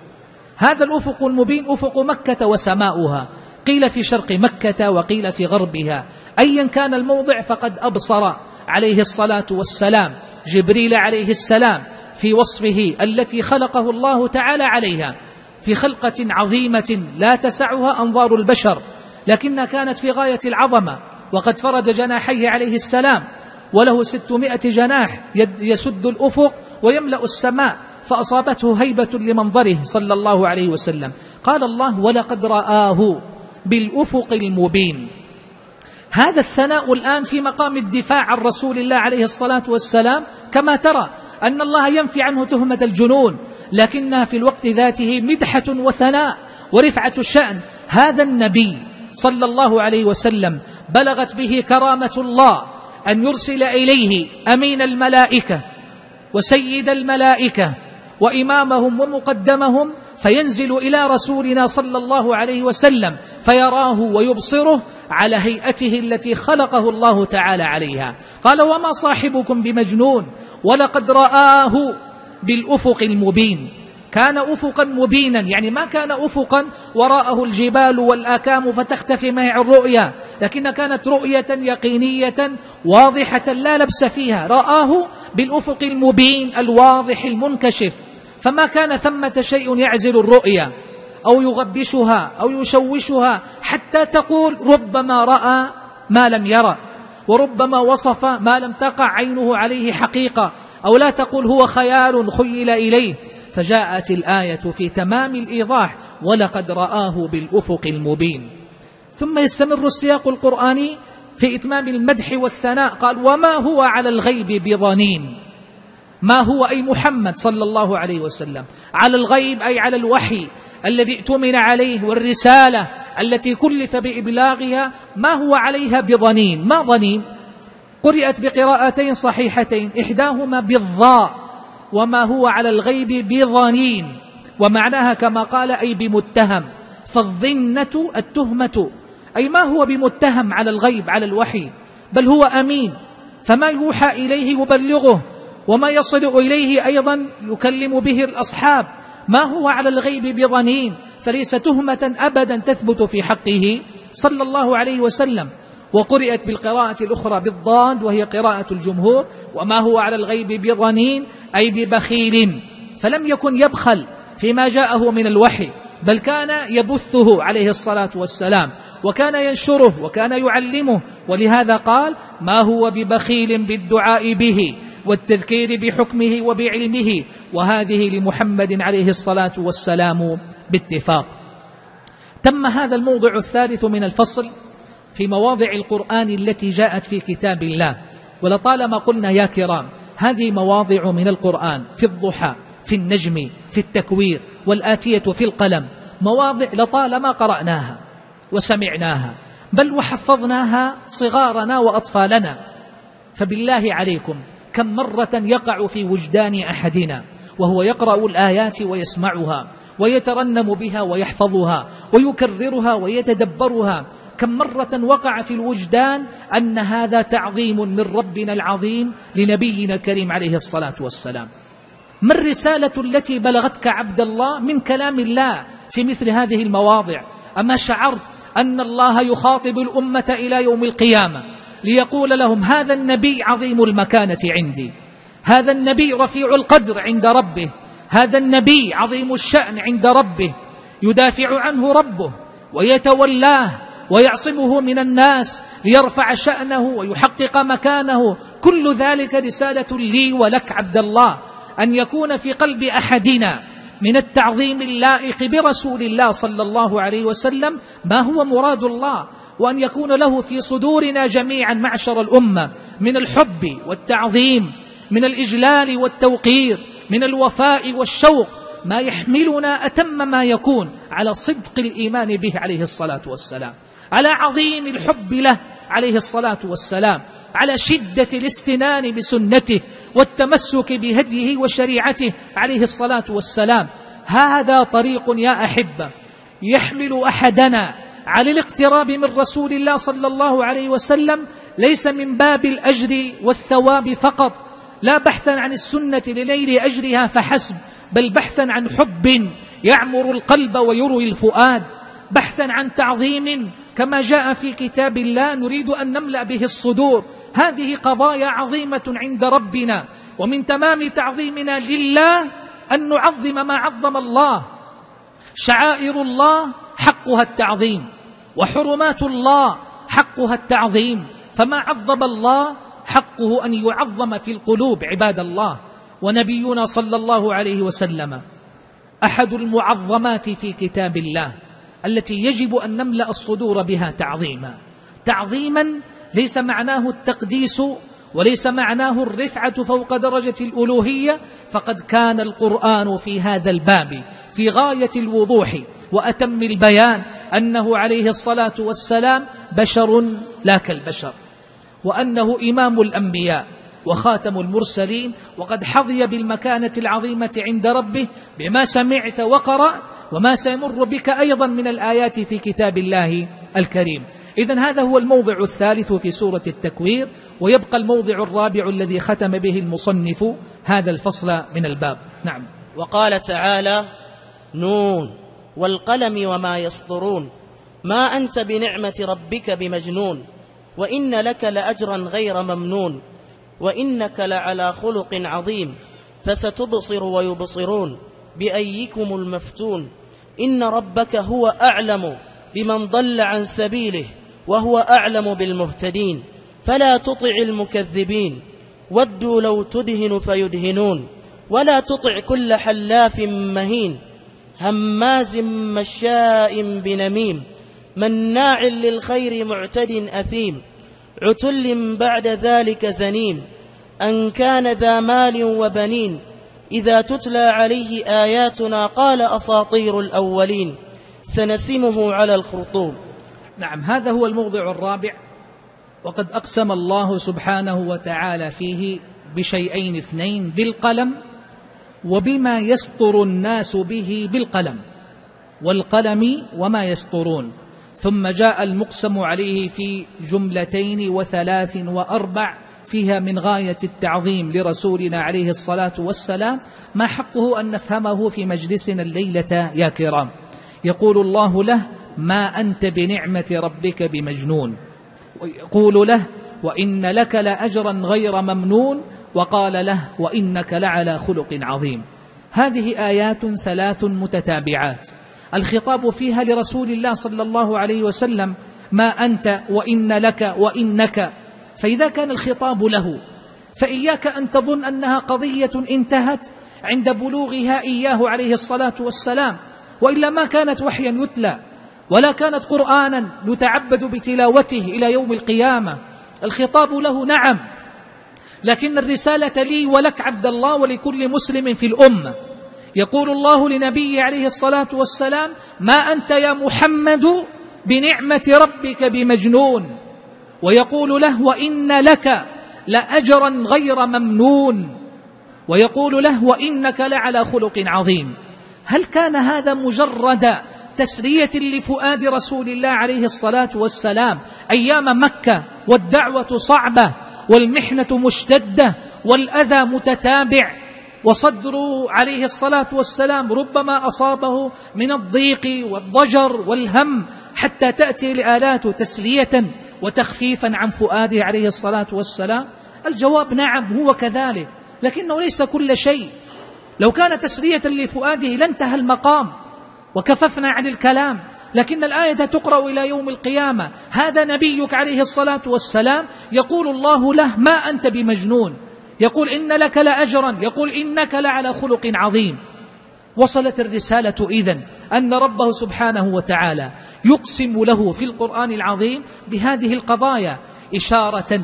S2: هذا الأفق المبين أفق مكة وسماؤها قيل في شرق مكة وقيل في غربها. أيا كان الموضع فقد أبصر عليه الصلاة والسلام جبريل عليه السلام في وصفه التي خلقه الله تعالى عليها في خلقة عظيمة لا تسعها أنظار البشر لكنها كانت في غاية العظمة. وقد فرد جناحيه عليه السلام وله ستمائة جناح يسد الأفق ويملأ السماء فأصابته هيبة لمنظره صلى الله عليه وسلم. قال الله ولقد رآه بالأفق المبين. هذا الثناء الآن في مقام الدفاع عن رسول الله عليه الصلاة والسلام كما ترى أن الله ينفي عنه تهمة الجنون لكنها في الوقت ذاته مدحة وثناء ورفعة الشأن هذا النبي صلى الله عليه وسلم بلغت به كرامة الله أن يرسل إليه أمين الملائكة وسيد الملائكة وإمامهم ومقدمهم فينزل إلى رسولنا صلى الله عليه وسلم فيراه ويبصره على هيئته التي خلقه الله تعالى عليها. قال وما صاحبكم بمجنون ولقد رآه بالأفق المبين كان أفقا مبينا يعني ما كان أفقا وراءه الجبال والآكام فتختفي معه الرؤيا لكن كانت رؤية يقينية واضحة لا لبس فيها. رآه بالأفق المبين الواضح المنكشف. فما كان ثمة شيء يعزل الرؤيا أو يغبشها أو يشوشها حتى تقول ربما رأى ما لم يرى وربما وصف ما لم تقع عينه عليه حقيقة أو لا تقول هو خيال خيل إليه. فجاءت الآية في تمام الإيضاح ولقد رآه بالأفق المبين. ثم يستمر السياق القرآني في إتمام المدح والثناء. قال وما هو على الغيب بضنين؟ ما هو أي محمد صلى الله عليه وسلم؟ على الغيب أي على الوحي الذي ائتمن عليه والرسالة التي كلف بإبلاغها ما هو عليها بضنين؟ ما ضنين؟ قرأت بقراءتين صحيحتين إحداهما بالضاء. وما هو على الغيب بضنين ومعناها كما قال أي بمتهم. فالظنة التهمة. أي ما هو بمتهم على الغيب على الوحي؟ بل هو أمين. فما يوحى إليه يبلغه وما يصل إليه أيضا يكلم به الأصحاب. ما هو على الغيب بضنين فليس تهمة أبدا تثبت في حقه. صلى الله عليه وسلم. وقرئت بالقراءة الأخرى بالضاد وهي قراءة الجمهور وما هو على الغيب بضنين أي ببخيل. فلم يكن يبخل فيما جاءه من الوحي بل كان يبثه عليه الصلاة والسلام وكان ينشره وكان يعلمه. ولهذا قال ما هو ببخيل بالدعاء به والتذكير بحكمه وبعلمه وهذه لمحمد عليه الصلاة والسلام باتفاق. تم هذا الموضع الثالث من الفصل في مواضع القرآن التي جاءت في كتاب الله. ولطالما قلنا يا كرام هذه مواضع من القرآن في الضحى في النجم في التكوير والآتية في القلم. مواضع لطالما قرأناها وسمعناها بل وحفظناها صغارنا وأطفالنا. فبالله عليكم كم مرة يقع في وجدان أحدنا وهو يقرأ الآيات ويسمعها ويترنم بها ويحفظها ويكررها ويتدبرها كم مرة وقع في الوجدان أن هذا تعظيم من ربنا العظيم لنبينا الكريم عليه الصلاة والسلام. ما الرسالة التي بلغتك عبد الله من كلام الله في مثل هذه المواضع؟ أما شعرت أن الله يخاطب الأمة إلى يوم القيامة ليقول لهم هذا النبي عظيم المكانة عندي هذا النبي رفيع القدر عند ربه هذا النبي عظيم الشأن عند ربه يدافع عنه ربه ويتولاه ويعصمه من الناس ليرفع شأنه ويحقق مكانه. كل ذلك رسالة لي ولك عبد الله أن يكون في قلب أحدنا من التعظيم اللائق برسول الله صلى الله عليه وسلم ما هو مراد الله وأن يكون له في صدورنا جميعا معشر الأمة من الحب والتعظيم من الإجلال والتوقير من الوفاء والشوق. ما يحملنا أتم ما يكون على صدق الإيمان به عليه الصلاة والسلام. على عظيم الحب له عليه الصلاة والسلام على شدة الاستنان بسنته والتمسك بهديه وشريعته عليه الصلاة والسلام. هذا طريق يا أحبة يحمل أحدنا على الاقتراب من رسول الله صلى الله عليه وسلم ليس من باب الأجر والثواب فقط. لا بحثا عن السنة لليل أجرها فحسب بل بحثا عن حب يعمر القلب ويروي الفؤاد. بحثا عن تعظيم كما جاء في كتاب الله نريد أن نملأ به الصدور. هذه قضايا عظيمة عند ربنا. ومن تمام تعظيمنا لله أن نعظم ما عظم الله. شعائر الله حقها التعظيم. وحرمات الله حقها التعظيم. فما عظم الله حقه أن يعظم في القلوب عباد الله. ونبينا صلى الله عليه وسلم. أحد المعظمات في كتاب الله. التي يجب أن نملأ الصدور بها تعظيما. تعظيما ليس معناه التقديس وليس معناه الرفعة فوق درجة الألوهية فقد كان القرآن في هذا الباب في غاية الوضوح وأتم البيان أنه عليه الصلاة والسلام بشر لا كالبشر وأنه إمام الأنبياء وخاتم المرسلين وقد حظي بالمكانة العظيمة عند ربه بما سمعت وقرأ وما سيمر بك أيضا من الآيات في كتاب الله الكريم. إذا هذا هو الموضع الثالث في سورة التكوير ويبقى الموضع الرابع الذي ختم به المصنف هذا الفصل من الباب. نعم.
S3: وقال تعالى نون والقلم وما يسطرون ما أنت بنعمة ربك بمجنون وإن لك لأجرا غير ممنون وإنك لعلى خلق عظيم فستبصر ويبصرون بأيكم المفتون. إن ربك هو أعلم بمن ضل عن سبيله وهو أعلم بالمهتدين فلا تطع المكذبين. ودوا لو تدهن فيدهنون ولا تطع كل حلاف مهين. هماز مشاء بنميم مناع للخير معتد أثيم. عتل بعد ذلك زنيم أن كان ذا مال وبنين. إذا تتلى عليه آياتنا قال أساطير الأولين سنسمه على الخرطوم.
S2: نعم هذا هو الموضع الرابع. وقد أقسم الله سبحانه وتعالى فيه بشيئين اثنين بالقلم وبما يسطر الناس به بالقلم والقلم وما يسطرون. ثم جاء المقسم عليه في جملتين وثلاث وأربع فيها من غاية التعظيم لرسولنا عليه الصلاة والسلام ما حقه أن نفهمه في مجلسنا الليلة يا كرام. يقول الله له ما أنت بنعمة ربك بمجنون. ويقول له وإن لك لأجرا غير ممنون. وقال له وإنك لعلى خلق عظيم. هذه آيات ثلاث متتابعات. الخطاب فيها لرسول الله صلى الله عليه وسلم ما أنت وإن لك وإنك فإذا كان الخطاب له فإياك أن تظن أنها قضية انتهت عند بلوغها إياه عليه الصلاة والسلام وإلا ما كانت وحيا يتلى ولا كانت قرآنا نتعبد بتلاوته إلى يوم القيامة. الخطاب له نعم لكن الرسالة لي ولك عبد الله ولكل مسلم في الأمة. يقول الله لنبيه عليه الصلاة والسلام ما أنت يا محمد بنعمة ربك بمجنون. ويقول له وإن لك لأجرا غير ممنون. ويقول له وإنك لعلى خلق عظيم. هل كان هذا مجرد تسرية لفؤاد رسول الله عليه الصلاة والسلام أيام مكة والدعوة صعبة والمحنة مشتدة والأذى متتابع؟ وصدره عليه الصلاة والسلام ربما أصابه من الضيق والضجر والهم حتى تأتي الآلات تسلية وتخفيفا عن فؤاده عليه الصلاة والسلام. الجواب نعم هو كذلك لكنه ليس كل شيء. لو كان تسلية لفؤاده لانتهى المقام وكففنا عن الكلام لكن الآية تقرأ إلى يوم القيامة. هذا نبيك عليه الصلاة والسلام يقول الله له ما أنت بمجنون. يقول إن لك لأجرا يقول إنك لعلى خلق عظيم. وصلت الرسالة إذن أن ربه سبحانه وتعالى يقسم له في القرآن العظيم بهذه القضايا إشارة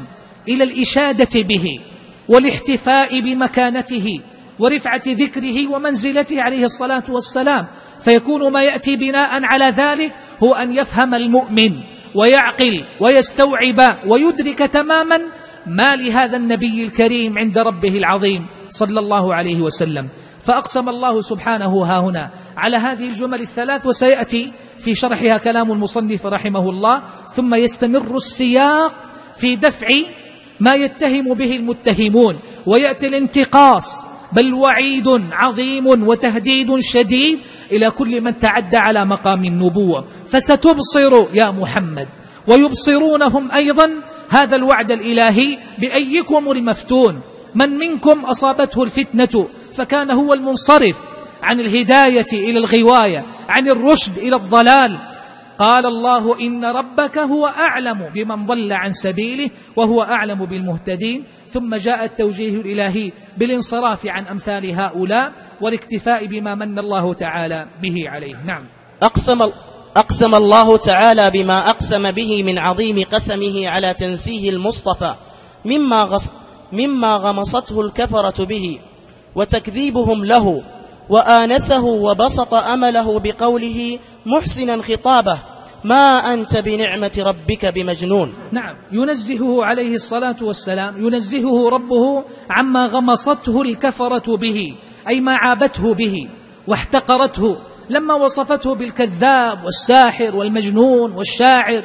S2: إلى الإشادة به والاحتفاء بمكانته ورفعة ذكره ومنزلته عليه الصلاة والسلام. فيكون ما يأتي بناء على ذلك هو أن يفهم المؤمن ويعقل ويستوعب ويدرك تماما ما لهذا النبي الكريم عند ربه العظيم صلى الله عليه وسلم. فأقسم الله سبحانه ها هنا على هذه الجمل الثلاث وسيأتي في شرحها كلام المصنف رحمه الله ثم يستمر السياق في دفع ما يتهم به المتهمون ويأتي الانتقاص بل وعيد عظيم وتهديد شديد إلى كل من تعدى على مقام النبوة. فستبصر يا محمد ويبصرونهم أيضا هذا الوعد الإلهي بأيكم المفتون من منكم أصابته الفتنة فكان هو المنصرف عن الهداية إلى الغواية عن الرشد إلى الضلال. قال الله إن ربك هو أعلم بمن ضل عن سبيله وهو أعلم بالمهتدين. ثم جاء التوجيه الإلهي بالانصراف عن أمثال هؤلاء والاكتفاء بما من الله تعالى به عليه. نعم.
S3: أقسم, أقسم الله تعالى بما أقسم به من عظيم قسمه على تنسيه المصطفى مما, غص مما غمصته الكفرة به. وتكذيبهم له وآنسه وبسط أمله بقوله محسنا خطابه ما أنت بنعمة ربك بمجنون.
S2: نعم ينزهه عليه الصلاة والسلام ينزهه ربه عما غمصته الكفرة به أي ما عابته به واحتقرته لما وصفته بالكذاب والساحر والمجنون والشاعر.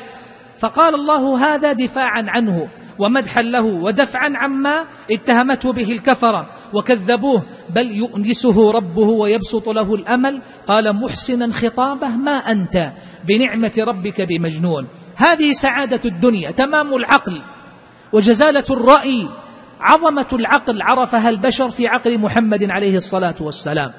S2: فقال الله هذا دفاعا عنه ومدحا له ودفعا عما اتهمته به الكفرة. وكذبوه بل يؤنسه ربه ويبسط له الأمل. قال محسنا خطابه ما أنت بنعمة ربك بمجنون. هذه سعادة الدنيا تمام العقل. وجزالة الرأي عظمة العقل عرفها البشر في عقل محمد عليه الصلاة والسلام.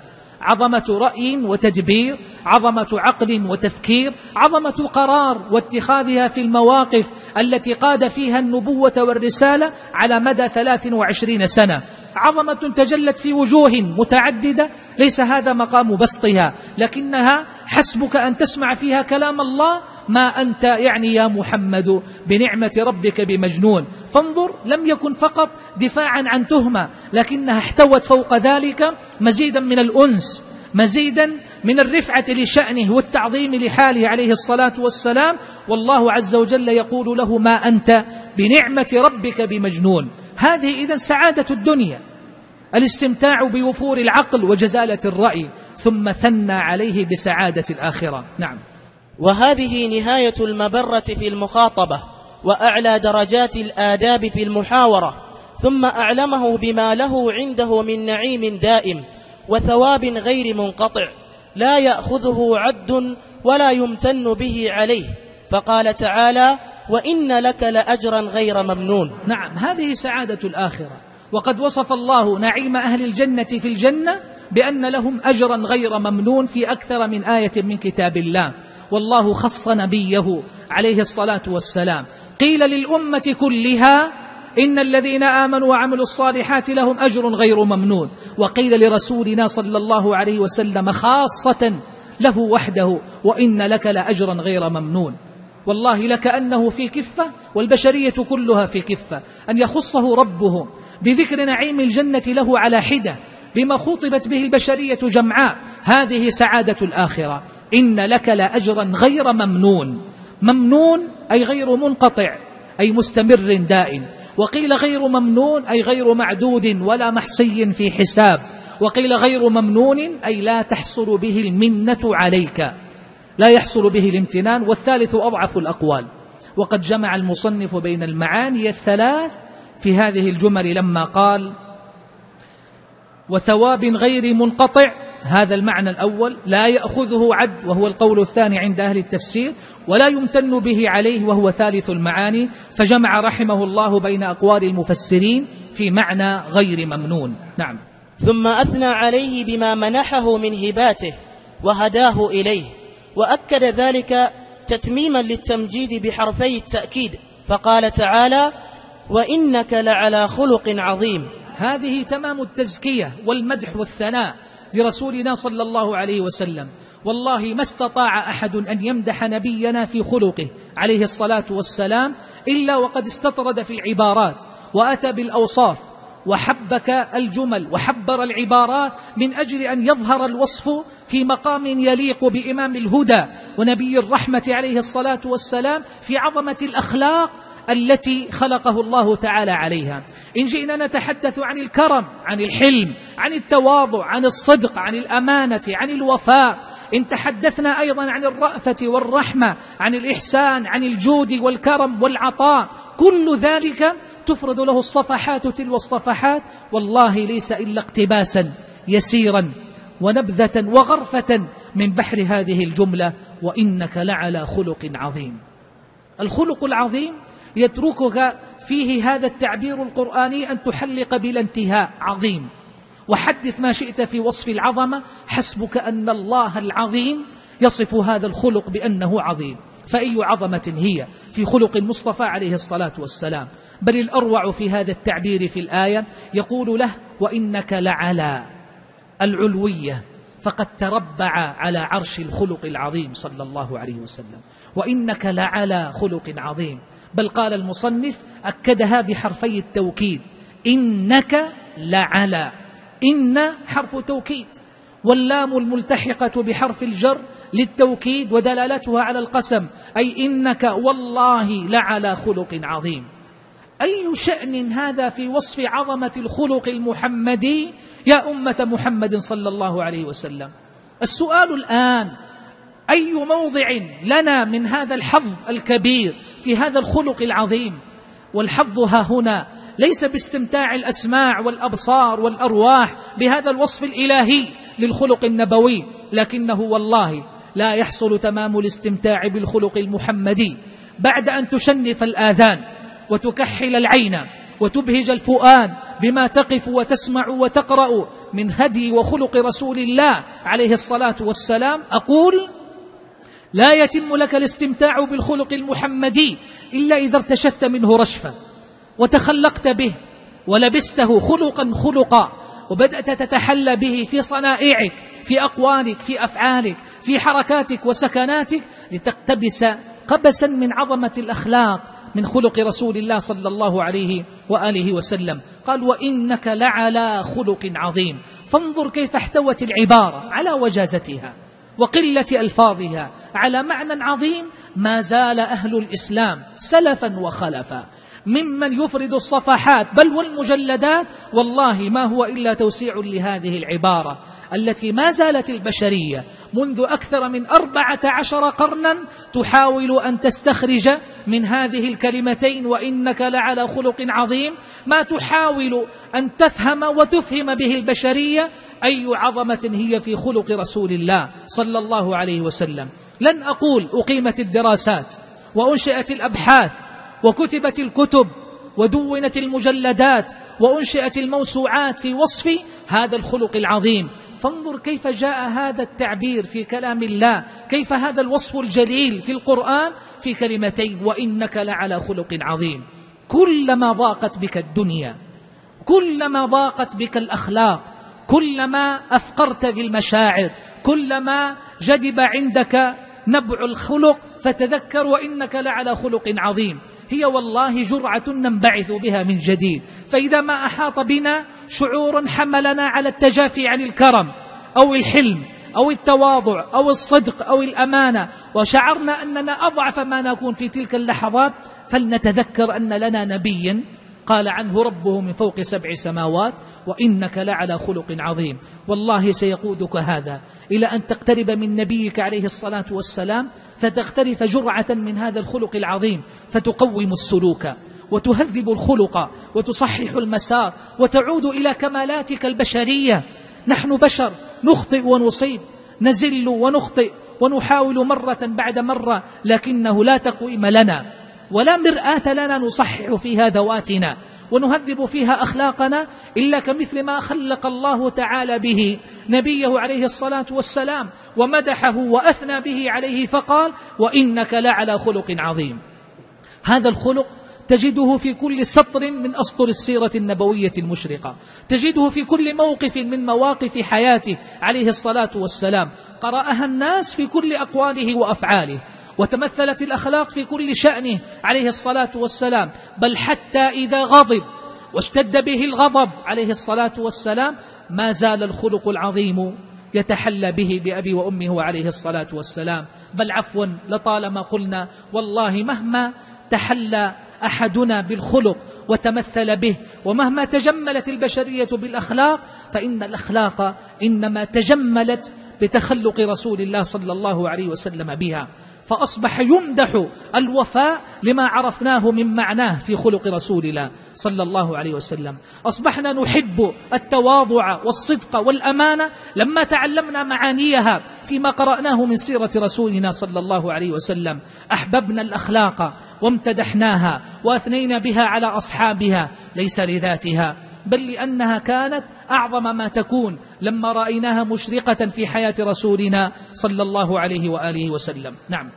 S2: عظمة رأي وتدبير عظمة عقل وتفكير عظمة قرار واتخاذها في المواقف التي قاد فيها النبوة والرسالة على مدى ثلاث وعشرين سنة. عظمة تجلت في وجوه متعددة ليس هذا مقام بسطها. لكنها حسبك أن تسمع فيها كلام الله ما أنت يعني يا محمد بنعمة ربك بمجنون. فانظر لم يكن فقط دفاعا عن تهمة لكنها احتوت فوق ذلك مزيدا من الأنس مزيدا من الرفعة لشأنه والتعظيم لحاله عليه الصلاة والسلام. والله عز وجل يقول له ما أنت بنعمة ربك بمجنون. هذه إذا سعادة الدنيا الاستمتاع بوفور العقل وجزالة الرأي ثم ثنى عليه بسعادة الآخرة. نعم.
S3: وهذه نهاية المبرة في المخاطبة وأعلى درجات الآداب في المحاورة ثم أعلمه بما له عنده من نعيم دائم وثواب غير منقطع لا يأخذه عد ولا يمتن به عليه. فقال تعالى وإن لك لأجرا غير ممنون.
S2: نعم هذه سعادة الآخرة. وقد وصف الله نعيم أهل الجنة في الجنة بأن لهم أجرا غير ممنون في أكثر من آية من كتاب الله. والله خص نبيه عليه الصلاة والسلام. قيل للأمة كلها إن الذين آمنوا وعملوا الصالحات لهم أجر غير ممنون. وقيل لرسولنا صلى الله عليه وسلم خاصة له وحده وإن لك لأجرا غير ممنون. والله لكأنه في كفة والبشرية كلها في كفة أن يخصه ربه بذكر نعيم الجنة له على حدة بما خطبت به البشرية جمعاء. هذه سعادة الآخرة. إن لك لأجرا غير ممنون. ممنون أي غير منقطع أي مستمر دائم. وقيل غير ممنون أي غير معدود ولا محصي في حساب. وقيل غير ممنون أي لا تحصل به المنة عليك. لا يحصل به الامتنان والثالث أضعف الأقوال. وقد جمع المصنف بين المعاني الثلاث في هذه الجمل لما قال وثواب غير منقطع هذا المعنى الأول لا يأخذه عد وهو القول الثاني عند أهل التفسير ولا يمتن به عليه وهو ثالث المعاني. فجمع رحمه الله بين أقوال المفسرين في معنى غير ممنون. نعم.
S3: ثم أثنى عليه بما منحه من هباته وهداه إليه. وأكد ذلك تتميما للتمجيد بحرفي التأكيد. فقال تعالى وإنك لعلى خلق عظيم.
S2: هذه تمام التزكية والمدح والثناء لرسولنا صلى الله عليه وسلم. والله ما استطاع أحد أن يمدح نبينا في خلقه عليه الصلاة والسلام إلا وقد استطرد في العبارات وأتى بالأوصاف وحبك الجمل وحبر العبارات من أجل أن يظهر الوصف في مقام يليق بإمام الهدى ونبي الرحمة عليه الصلاة والسلام في عظمة الأخلاق التي خلقه الله تعالى عليها. إن جئنا نتحدث عن الكرم عن الحلم عن التواضع عن الصدق عن الأمانة عن الوفاء. إن تحدثنا أيضا عن الرأفة والرحمة عن الإحسان عن الجود والكرم والعطاء. كل ذلك تفرد له الصفحات تلو الصفحات والله ليس إلا اقتباسا يسيرا ونبذة وغرفة من بحر هذه الجملة وإنك لعلى خلق عظيم. الخلق العظيم يتركك فيه هذا التعبير القرآني أن تحلق بلا انتهاء عظيم. وحدث ما شئت في وصف العظمة حسبك أن الله العظيم يصف هذا الخلق بأنه عظيم. فأي عظمة هي؟ في خلق المصطفى عليه الصلاة والسلام. بل الأروع في هذا التعبير في الآية يقول له وإنك لعلى العلوية فقد تربع على عرش الخلق العظيم صلى الله عليه وسلم. وإنك لعلى خلق عظيم. بل قال المصنف أكدها بحرفي التوكيد إنك لعلى. إن حرف توكيد. واللام الملتحقة بحرف الجر للتوكيد ودلالتها على القسم أي إنك والله لعلى خلق عظيم. أي شأن هذا في وصف عظمة الخلق المحمدي يا أمة محمد صلى الله عليه وسلم؟ السؤال الآن أي موضع لنا من هذا الحظ الكبير في هذا الخلق العظيم؟ والحظ ها هنا ليس باستمتاع الأسماع والأبصار والأرواح بهذا الوصف الإلهي للخلق النبوي لكنه والله لا يحصل تمام الاستمتاع بالخلق المحمدي بعد أن تشنف الآذان. وتكحل العين وتبهج الفؤاد بما تقف وتسمع وتقرأ من هدي وخلق رسول الله عليه الصلاة والسلام. أقول لا يتم لك الاستمتاع بالخلق المحمدي إلا إذا ارتشفت منه رشفا وتخلقت به ولبسته خلقا خلقا وبدأت تتحلى به في صنائعك في أقوالك في أفعالك في حركاتك وسكناتك لتقتبس قبسا من عظمة الأخلاق من خلق رسول الله صلى الله عليه وآله وسلم. قال وإنك لعلى خلق عظيم. فانظر كيف احتوت العبارة على وجازتها وقلة ألفاظها. على معنى عظيم ما زال أهل الإسلام سلفا وخلفا. ممن يفرد الصفحات بل والمجلدات والله ما هو إلا توسيع لهذه العبارة التي ما زالت البشرية منذ أكثر من أربعة عشر قرنا تحاول أن تستخرج من هذه الكلمتين وإنك لعلى خلق عظيم ما تحاول أن تفهم وتفهم به البشرية أي عظمة هي في خلق رسول الله صلى الله عليه وسلم. لن أقول أقيمت الدراسات وأنشئت الأبحاث وكتبت الكتب ودونت المجلدات وأنشئت الموسوعات في وصف هذا الخلق العظيم. فانظر كيف جاء هذا التعبير في كلام الله كيف هذا الوصف الجليل في القرآن في كلمتين وإنك لعلى خلق عظيم. كلما ضاقت بك الدنيا كلما ضاقت بك الأخلاق كلما أفقرت بالمشاعر كلما جدب عندك نبع الخلق فتذكر وإنك لعلى خلق عظيم. هي والله جرعة ننبعث بها من جديد. فإذا ما أحاط بنا شعور حملنا على التجافي عن الكرم أو الحلم أو التواضع أو الصدق أو الأمانة. وشعرنا أننا أضعف ما نكون في تلك اللحظات. فلنتذكر أن لنا نبيا قال عنه ربه من فوق سبع سماوات وإنك لعلى خلق عظيم. والله سيقودك هذا إلى أن تقترب من نبيك عليه الصلاة والسلام فتغترف جرعة من هذا الخلق العظيم فتقوم السلوك وتهذب الخلق وتصحح المسار وتعود إلى كمالاتك البشرية. نحن بشر نخطئ ونصيب نزل ونخطئ ونحاول مرة بعد مرة لكنه لا تقويم لنا ولا مرآة لنا نصحح فيها ذواتنا. ونهذب فيها أخلاقنا إلا كمثل ما خلق الله تعالى به. نبيه عليه الصلاة والسلام ومدحه وأثنى به عليه فقال وإنك لعلى خلق عظيم. هذا الخلق تجده في كل سطر من أسطر السيرة النبوية المشرقة. تجده في كل موقف من مواقف حياته عليه الصلاة والسلام. قرأها الناس في كل أقواله وأفعاله. وتمثلت الأخلاق في كل شأنه عليه الصلاة والسلام. بل حتى إذا غضب واشتد به الغضب عليه الصلاة والسلام ما زال الخلق العظيم يتحلى به بأبي وأمه عليه الصلاة والسلام. بل عفوا لطالما قلنا والله مهما تحلى أحدنا بالخلق وتمثل به ومهما تجملت البشرية بالأخلاق فإن الأخلاق إنما تجملت بتخلق رسول الله صلى الله عليه وسلم بها. فأصبح يمدح الوفاء لما عرفناه من معناه في خلق رسول الله صلى الله عليه وسلم. أصبحنا نحب التواضع والصدق والأمانة لما تعلمنا معانيها فيما قرأناه من سيرة رسولنا صلى الله عليه وسلم. أحببنا الأخلاق وامتدحناها وأثنينا بها على أصحابها ليس لذاتها بل لأنها كانت أعظم ما تكون لما رأيناها مشرقة في حياة رسولنا صلى الله عليه وآله وسلم. نعم.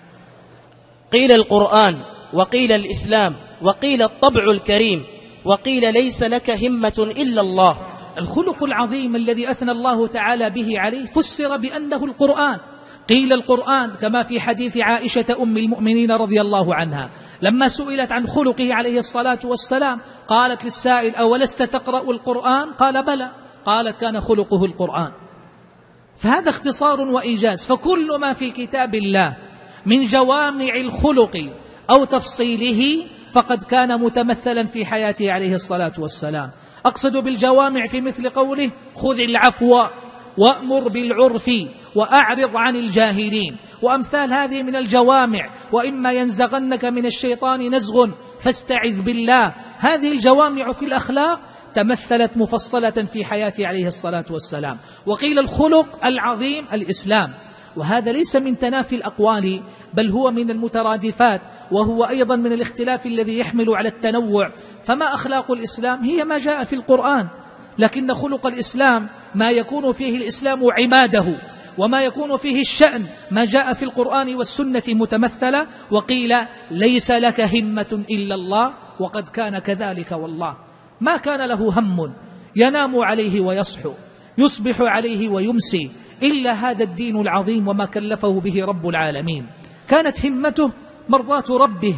S3: قيل القرآن وقيل الإسلام وقيل الطبع الكريم وقيل ليس لك همة إلا الله.
S2: الخلق العظيم الذي أثنى الله تعالى به عليه فسر بأنه القرآن. قيل القرآن كما في حديث عائشة أم المؤمنين رضي الله عنها. لما سئلت عن خلقه عليه الصلاة والسلام قالت للسائل أولست تقرأ القرآن؟ قال بلى. قالت كان خلقه القرآن. فهذا اختصار وإيجاز. فكل ما في كتاب الله من جوامع الخلق أو تفصيله فقد كان متمثلا في حياته عليه الصلاة والسلام. أقصد بالجوامع في مثل قوله خذ العفو وأمر بالعرف وأعرض عن الجاهلين. وأمثال هذه من الجوامع. وإما ينزغنك من الشيطان نزغ فاستعذ بالله. هذه الجوامع في الأخلاق تمثلت مفصلة في حياته عليه الصلاة والسلام. وقيل الخلق العظيم الإسلام. وهذا ليس من تنافي الأقوال بل هو من المترادفات. وهو أيضا من الاختلاف الذي يحمل على التنوع. فما أخلاق الإسلام؟ هي ما جاء في القرآن. لكن خلق الإسلام ما يكون فيه الإسلام عماده. وما يكون فيه الشأن ما جاء في القرآن والسنة متمثلة وقيل ليس لك همة إلا الله وقد كان كذلك والله. ما كان له هم ينام عليه ويصحو يصبح عليه ويمسي إلا هذا الدين العظيم وما كلفه به رب العالمين. كانت همته مرضاة ربه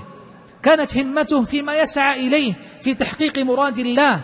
S2: كانت همته فيما يسعى إليه في تحقيق مراد الله.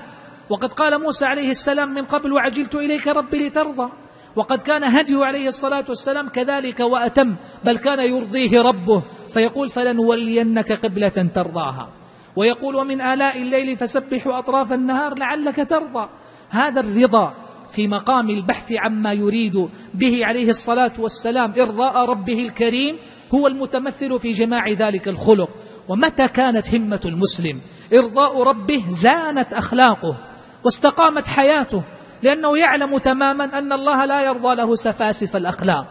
S2: وقد قال موسى عليه السلام من قبل وعجلت إليك ربي لترضى وقد كان هديه عليه الصلاة والسلام كذلك وأتم بل كان يرضيه ربه فيقول فلنولينك قبلة ترضاها. ويقول ومن آلاء الليل فسبحوا أطراف النهار لعلك ترضى. هذا الرضا في مقام البحث عما يريد به عليه الصلاة والسلام إرضاء ربه الكريم هو المتمثل في جماع ذلك الخلق. ومتى كانت همة المسلم؟ إرضاء ربه زانت أخلاقه واستقامت حياته. لأنه يعلم تماما أن الله لا يرضى له سفاسف الأخلاق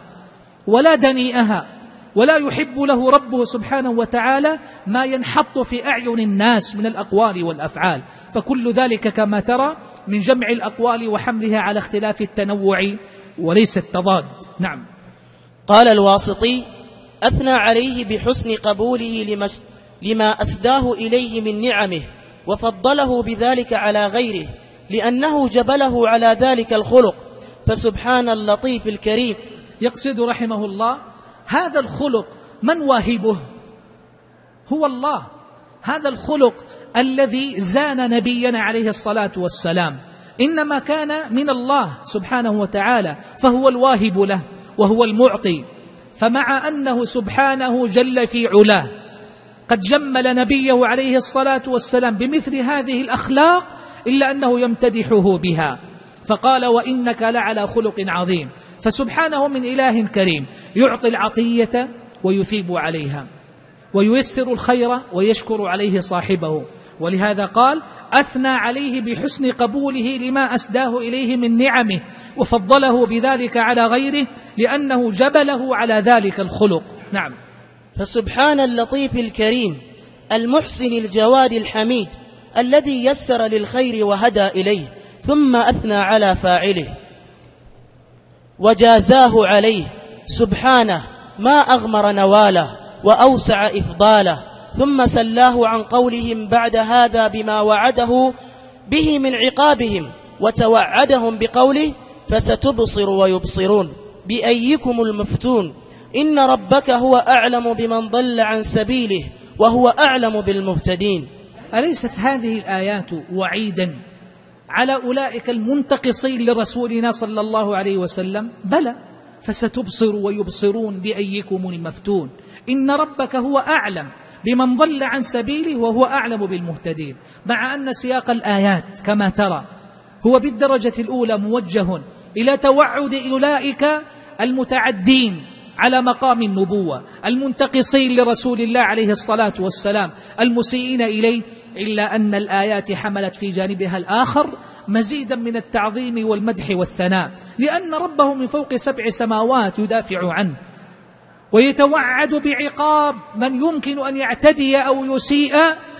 S2: ولا دنيئها ولا يحب له ربه سبحانه وتعالى ما ينحط في أعين الناس من الأقوال والأفعال. فكل ذلك كما ترى من جمع الأقوال وحملها على اختلاف التنوع وليس التضاد. نعم.
S3: قال الواسطي أثنى عليه بحسن قبوله لما أسداه إليه من نعمه وفضله بذلك على غيره لأنه جبله على ذلك الخلق. فسبحان اللطيف الكريم.
S2: يقصد رحمه الله هذا الخلق من واهبه؟ هو الله. هذا الخلق الذي زان نبينا عليه الصلاة والسلام. إنما كان من الله سبحانه وتعالى فهو الواهب له وهو المعطي. فمع أنه سبحانه جل في علاه قد جمل نبيه عليه الصلاة والسلام بمثل هذه الأخلاق إلا أنه يمتدحه بها. فقال وإنك لعلى خلق عظيم. فسبحانه من إله كريم. يعطي العطية ويثيب عليها. وييسر الخير ويشكر عليه صاحبه. ولهذا قال أثنى عليه بحسن قبوله لما أسداه إليه من نعمه. وفضله بذلك على غيره لأنه جبله على ذلك الخلق. نعم.
S3: فسبحان اللطيف الكريم المحسن الجواد الحميد. الذي يسر للخير وهدى إليه ثم أثنى على فاعله. وجازاه عليه سبحانه ما أغمر نواله وأوسع إفضاله. ثم سلاه عن قولهم بعد هذا بما وعده به من عقابهم وتوعدهم بقوله فستبصر ويبصرون. بأيكم المفتون. إن ربك هو أعلم بمن ضل عن سبيله وهو أعلم بالمهتدين.
S2: أليست هذه الآيات وعيدا على أولئك المنتقصين لرسولنا صلى الله عليه وسلم؟ بلى. فستبصر ويبصرون بأيكم المفتون. إن ربك هو أعلم بمن ضل عن سبيله وهو أعلم بالمهتدين. مع أن سياق الآيات كما ترى هو بالدرجة الأولى موجه إلى توعد أولئك المتعدين. على مقام النبوة المنتقصين لرسول الله عليه الصلاة والسلام المسيئين إليه إلا أن الآيات حملت في جانبها الآخر مزيدا من التعظيم والمدح والثناء لأن ربه من فوق سبع سماوات يدافع عنه ويتوعد بعقاب من يمكن أن يعتدي أو يسيء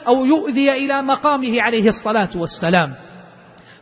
S2: أو يؤذي إلى مقامه عليه الصلاة والسلام.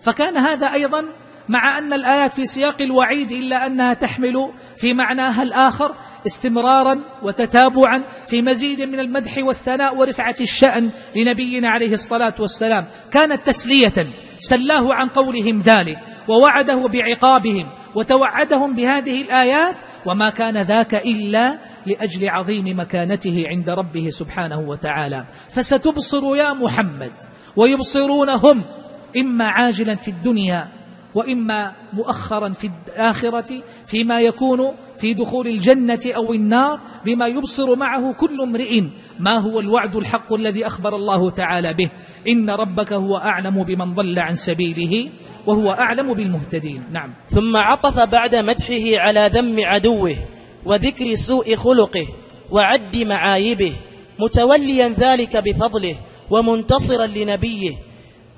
S2: فكان هذا أيضا مع أن الآيات في سياق الوعيد إلا أنها تحمل في معناها الآخر استمرارا وتتابعا في مزيد من المدح والثناء ورفعة الشأن لنبينا عليه الصلاة والسلام. كانت تسلية سلاه عن قولهم ذلك ووعده بعقابهم وتوعدهم بهذه الآيات وما كان ذاك إلا لأجل عظيم مكانته عند ربه سبحانه وتعالى. فستبصر يا محمد ويبصرون هم إما عاجلا في الدنيا وإما مؤخرا في الآخرة فيما يكون في دخول الجنة أو النار بما يبصر معه كل امرئ. ما هو الوعد الحق الذي أخبر الله تعالى به؟ إن ربك هو أعلم بمن ضل عن سبيله وهو أعلم بالمهتدين. نعم.
S3: ثم عطف بعد مدحه على ذم عدوه وذكر سوء خلقه وعد معايبه متوليا ذلك بفضله ومنتصرا لنبيه.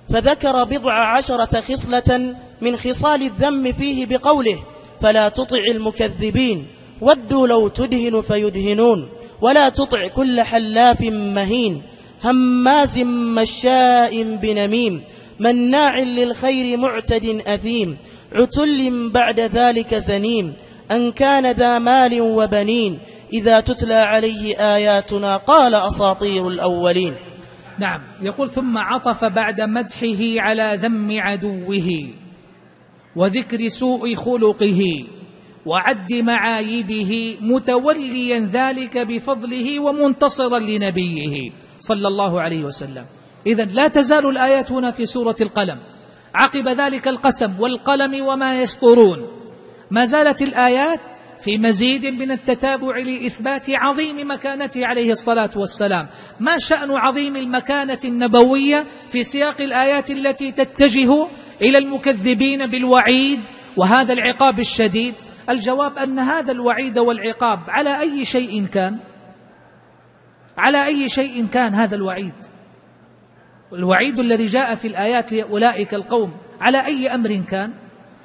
S3: فذكر بضع عشرة خصلة من خصال الذم فيه بقوله فلا تطع المكذبين ودوا لو تدهن فيدهنون ولا تطع كل حلاف مهين هماز مشاء بنميم مناع للخير معتد أثيم عتل بعد ذلك زنيم أن كان ذا مال وبنين إذا تتلى عليه آياتنا قال أساطير الأولين.
S2: نعم يقول ثم عطف بعد مدحه على ذم عدوه. وذكر سوء خلقه وعد معايبه متوليا ذلك بفضله ومنتصرا لنبيه صلى الله عليه وسلم. إذا لا تزال الآيات هنا في سورة القلم. عقب ذلك القسم والقلم وما يسطرون. ما زالت الآيات في مزيد من التتابع لإثبات عظيم مكانته عليه الصلاة والسلام. ما شأن عظيم المكانة النبوية في سياق الآيات التي تتجه إلى المكذبين بالوعيد وهذا العقاب الشديد. الجواب أن هذا الوعيد والعقاب على أي شيء كان؟ على أي شيء كان هذا الوعيد؟ الوعيد الذي جاء في الآيات لأولئك القوم على أي أمر كان؟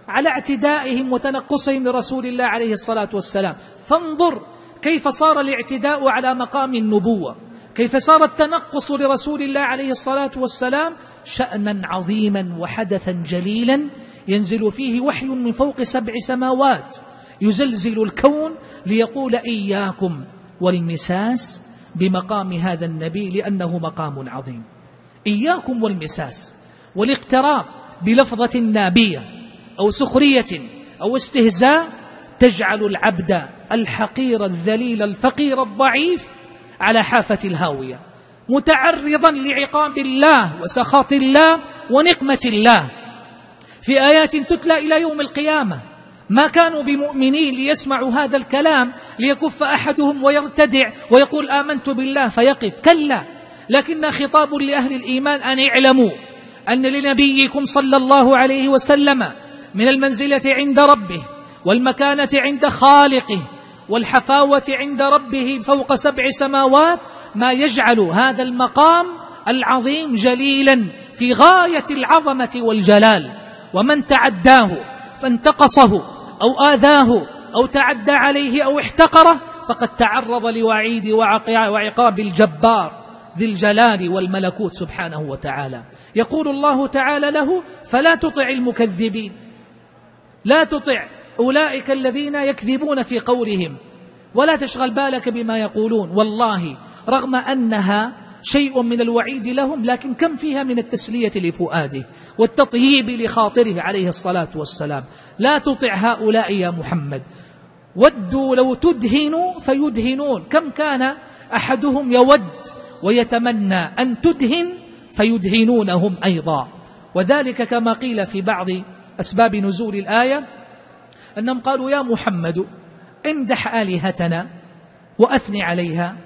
S2: على اعتدائهم وتنقصهم لرسول الله عليه الصلاة والسلام. فانظر كيف صار الاعتداء على مقام النبوة. كيف صار التنقص لرسول الله عليه الصلاة والسلام شأنا عظيما وحدثا جليلا ينزل فيه وحي من فوق سبع سماوات يزلزل الكون ليقول إياكم والمساس بمقام هذا النبي لأنه مقام عظيم. إياكم والمساس والاقتراب بلفظة نابية أو سخرية أو استهزاء تجعل العبد الحقير الذليل الفقير الضعيف على حافة الهاوية. متعرضا لعقاب الله وسخط الله ونقمة الله. في آيات تتلى إلى يوم القيامة ما كانوا بمؤمنين ليسمعوا هذا الكلام ليكف أحدهم ويرتدع ويقول آمنت بالله فيقف. كلا لكن خطاب لأهل الإيمان أن اعلموا أن لنبيكم صلى الله عليه وسلم من المنزلة عند ربه والمكانة عند خالقه والحفاوة عند ربه فوق سبع سماوات ما يجعل هذا المقام العظيم جليلا في غاية العظمة والجلال. ومن تعداه فانتقصه أو آذاه أو تعدى عليه أو احتقره فقد تعرض لوعيد وعقاب الجبار ذي الجلال والملكوت سبحانه وتعالى. يقول الله تعالى له فلا تطع المكذبين لا تطع أولئك الذين يكذبون في قولهم ولا تشغل بالك بما يقولون. والله رغم أنها شيء من الوعيد لهم لكن كم فيها من التسلية لفؤاده والتطييب لخاطره عليه الصلاة والسلام. لا تطع هؤلاء يا محمد. ودوا لو تدهنوا فيدهنون. كم كان أحدهم يود ويتمنى أن تدهن فيدهنونهم أيضا. وذلك كما قيل في بعض أسباب نزول الآية أنهم قالوا يا محمد امدح آلهتنا وأثني عليها.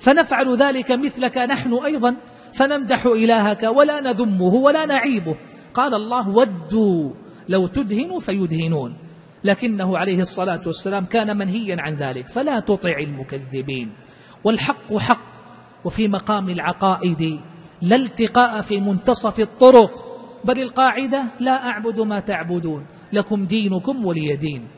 S2: فنفعل ذلك مثلك نحن أيضا فنمدح إلهك ولا نذمه ولا نعيبه. قال الله ودوا لو تدهنوا فيدهنون. لكنه عليه الصلاة والسلام كان منهيا عن ذلك. فلا تطع المكذبين. والحق حق وفي مقام العقائد لا التقاء في منتصف الطرق. بل القاعدة لا أعبد ما تعبدون لكم دينكم ولي دين.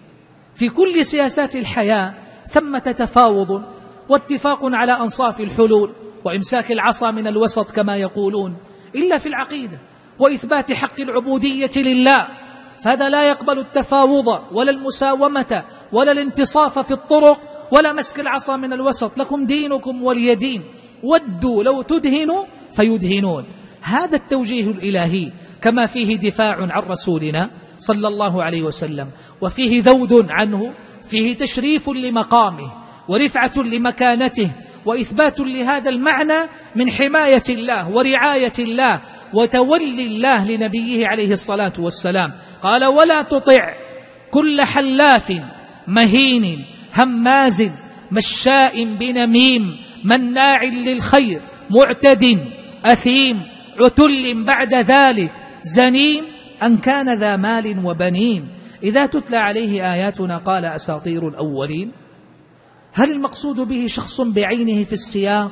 S2: في كل سياسات الحياة ثمة تفاوض واتفاق على أنصاف الحلول وإمساك العصا من الوسط كما يقولون إلا في العقيدة وإثبات حق العبودية لله فهذا لا يقبل التفاوض ولا المساومة ولا الانتصاف في الطرق ولا مسك العصا من الوسط لكم دينكم ولي دين ودوا لو تدهنوا فيدهنون. هذا التوجيه الإلهي كما فيه دفاع عن رسولنا صلى الله عليه وسلم وفيه ذود عنه فيه تشريف لمقامه. ورفعة لمكانته وإثبات لهذا المعنى من حماية الله ورعاية الله وتولي الله لنبيه عليه الصلاة والسلام. قال ولا تطع كل حلاف مهين هماز مشاء بنميم مناع للخير معتد أثيم عتل بعد ذلك زنيم أن كان ذا مال وبنين. إذا تتلى عليه آياتنا قال أساطير الأولين. هل المقصود به شخص بعينه في السياق؟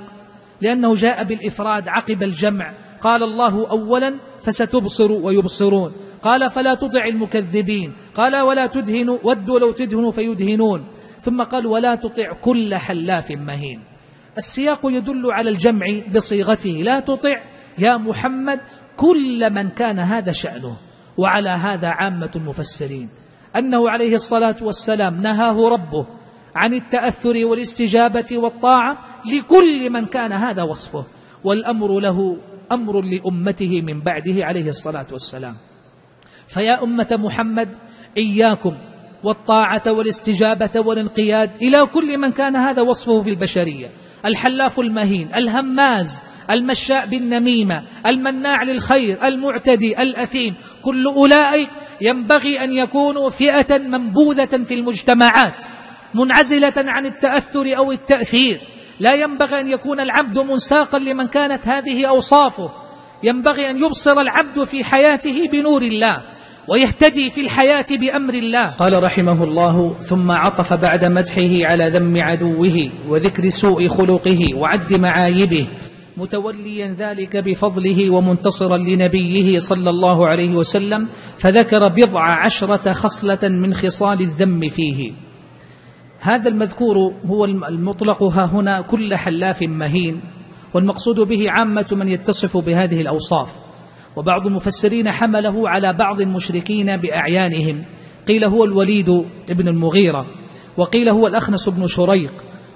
S2: لأنه جاء بالإفراد عقب الجمع. قال الله أولا فستبصر ويبصرون. قال فلا تطع المكذبين. قال ولا تدهنوا ودوا لو تدهنوا فيدهنون. ثم قال ولا تطع كل حلاف مهين. السياق يدل على الجمع بصيغته. لا تطع يا محمد كل من كان هذا شأنه. وعلى هذا عامة المفسرين. أنه عليه الصلاة والسلام نهاه ربه. عن التأثر والاستجابة والطاعة لكل من كان هذا وصفه. والأمر له أمر لأمته من بعده عليه الصلاة والسلام. فيا أمة محمد إياكم والطاعة والاستجابة والانقياد إلى كل من كان هذا وصفه في البشرية. الحلاف المهين الهماز المشاء بالنميمة المناع للخير المعتدي الأثيم. كل أولئك ينبغي أن يكونوا فئة منبوذة في المجتمعات. منعزلة عن التأثر أو التأثير. لا ينبغي أن يكون العبد منساقا لمن كانت هذه أوصافه. ينبغي أن يبصر العبد في حياته بنور الله ويهتدي في الحياة بأمر الله. قال رحمه الله ثم عطف بعد مدحه على ذم عدوه وذكر سوء خلقه وعد معايبه متوليا ذلك بفضله ومنتصرا لنبيه صلى الله عليه وسلم فذكر بضع عشرة خصلة من خصال الذم فيه. هذا المذكور هو المطلق ها هنا كل حلاف مهين والمقصود به عامة من يتصف بهذه الأوصاف. وبعض المفسرين حمله على بعض المشركين بأعيانهم. قيل هو الوليد بن المغيرة وقيل هو الأخنس بن شريق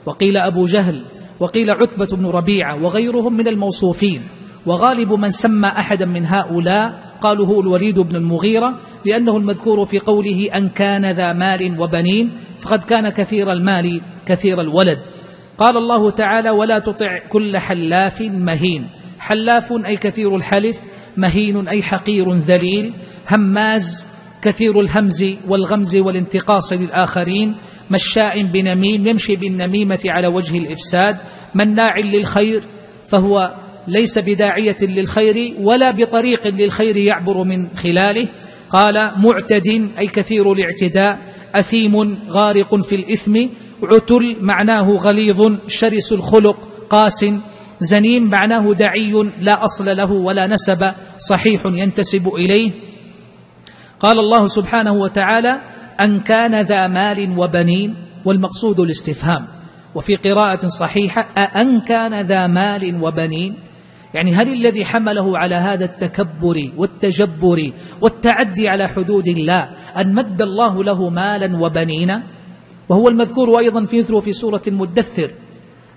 S2: وقيل أبو جهل وقيل عتبة بن ربيعة وغيرهم من الموصوفين. وغالب من سمى أحدا من هؤلاء قالوا هو الوليد بن المغيرة لأنه المذكور في قوله أن كان ذا مال وبنين فقد كان كثير المال كثير الولد. قال الله تعالى ولا تطع كل حلاف مهين. حلاف أي كثير الحلف مهين أي حقير ذليل هماز كثير الهمز والغمز والانتقاص للآخرين مشاء بنميم يمشي بالنميمة على وجه الإفساد مناع للخير فهو ليس بداعية للخير ولا بطريق للخير يعبر من خلاله. قال معتد أي كثير الاعتداء أثيم غارق في الإثم عتل معناه غليظ شرس الخلق قاس زنيم معناه دعي لا أصل له ولا نسب صحيح ينتسب إليه. قال الله سبحانه وتعالى أن كان ذا مال وبنين والمقصود الاستفهام. وفي قراءة صحيحة أأن كان ذا مال وبنين يعني هل الذي حمله على هذا التكبر والتجبر والتعدي على حدود الله أن مد الله له مالا وبنينا؟ وهو المذكور أيضا في مثله في سورة المدثر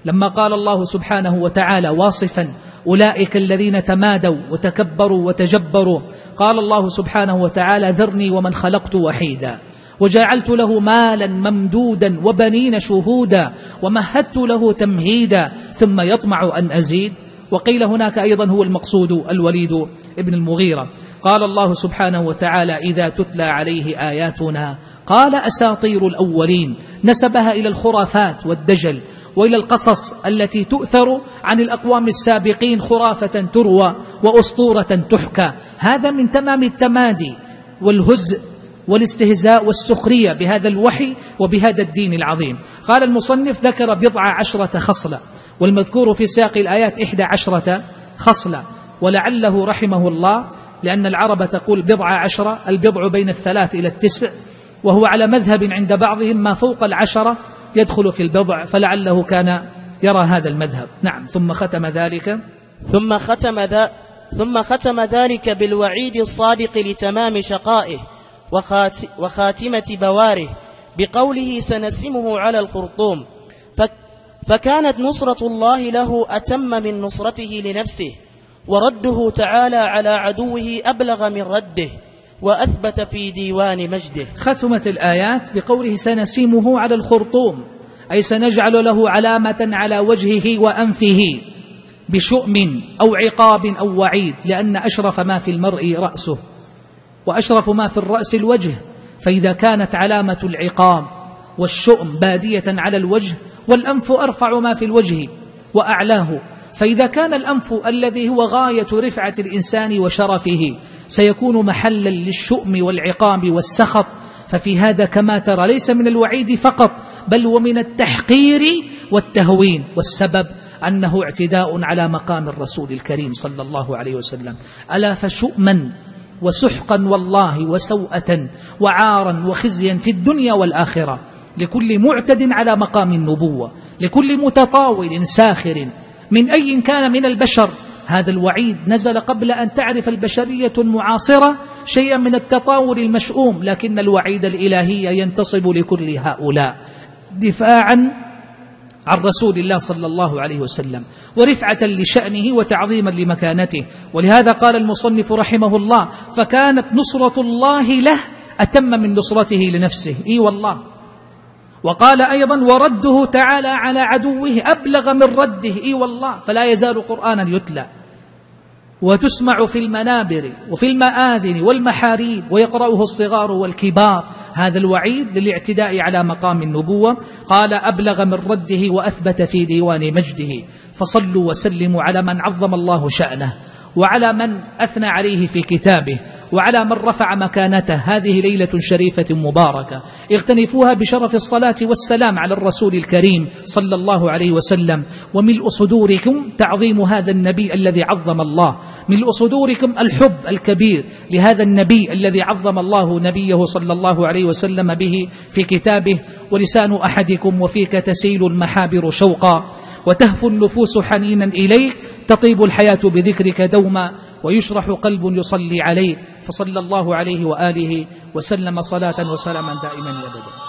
S2: لما قال الله سبحانه وتعالى واصفا أولئك الذين تمادوا وتكبروا وتجبروا. قال الله سبحانه وتعالى ذرني ومن خلقت وحيدا. وجعلت له مالا ممدودا وبنين شهودا ومهدت له تمهيدا ثم يطمع أن أزيد. وقيل هناك أيضا هو المقصود الوليد ابن المغيرة. قال الله سبحانه وتعالى إذا تتلى عليه آياتنا قال أساطير الأولين. نسبها إلى الخرافات والدجل وإلى القصص التي تؤثر عن الأقوام السابقين خرافة تروى وأسطورة تحكى. هذا من تمام التمادي والهزء والاستهزاء والسخرية بهذا الوحي وبهذا الدين العظيم. قال المصنف ذكر بضع عشرة خصلة والمذكور في سياق الآيات إحدى عشرة خصلة ولعله رحمه الله لأن العرب تقول بضع عشرة البضع بين الثلاث إلى التسع وهو على مذهب عند بعضهم ما فوق العشرة يدخل في البضع فلعله كان يرى هذا المذهب. نعم ثم ختم ذلك.
S3: ثم ختم ذا ثم ختم ذلك بالوعيد الصادق لتمام شقائه وخات وخاتمة بواره بقوله سنسمه على الخرطوم. فكانت نصرة الله له أتم من نصرته لنفسه ورده تعالى على عدوه أبلغ من رده وأثبت في ديوان مجده.
S2: ختمت الآيات بقوله سنسيمه على الخرطوم أي سنجعل له علامة على وجهه وأنفه بشؤم أو عقاب أو وعيد لأن أشرف ما في المرء رأسه وأشرف ما في الرأس الوجه فإذا كانت علامة العقاب والشؤم بادية على الوجه والأنف أرفع ما في الوجه وأعلاه. فإذا كان الأنف الذي هو غاية رفعة الإنسان وشرفه سيكون محلا للشؤم والعقاب والسخط. ففي هذا كما ترى ليس من الوعيد فقط بل ومن التحقير والتهوين. والسبب أنه اعتداء على مقام الرسول الكريم صلى الله عليه وسلم. ألا فشؤما وسحقا والله وسوءة وعارا وخزيا في الدنيا والآخرة. لكل معتد على مقام النبوة لكل متطاول ساخر. من أي كان من البشر؟ هذا الوعيد نزل قبل أن تعرف البشرية المعاصرة شيئا من التطاول المشؤوم لكن الوعيد الإلهي ينتصب لكل هؤلاء. دفاعا عن رسول الله صلى الله عليه وسلم ورفعة لشأنه وتعظيما لمكانته. ولهذا قال المصنف رحمه الله فكانت نصرة الله له أتم من نصرته لنفسه. إي والله. وقال أيضا ورده تعالى على عدوه أبلغ من رده إي والله فلا يزال قرآنا يتلى. وتسمع في المنابر وفي المآذن والمحاريب ويقرأه الصغار والكبار. هذا الوعيد للاعتداء على مقام النبوة. قال أبلغ من رده وأثبت في ديوان مجده. فصلوا وسلموا على من عظم الله شأنه. وعلى من أثنى عليه في كتابه وعلى من رفع مكانته. هذه ليلة شريفة مباركة. اغتنفوها بشرف الصلاة والسلام على الرسول الكريم صلى الله عليه وسلم. وملء صدوركم تعظيم هذا النبي الذي عظم الله. ملء صدوركم الحب الكبير لهذا النبي الذي عظم الله نبيه صلى الله عليه وسلم به في كتابه. ولسان أحدكم وفيك تسيل المحابر شوقا. وتهفو النفوس حنينا إليك تطيب الحياة بذكرك دوما ويشرح قلب يصلي عليك فصلى الله عليه وآله وسلم صلاة وسلاما دائما أبدا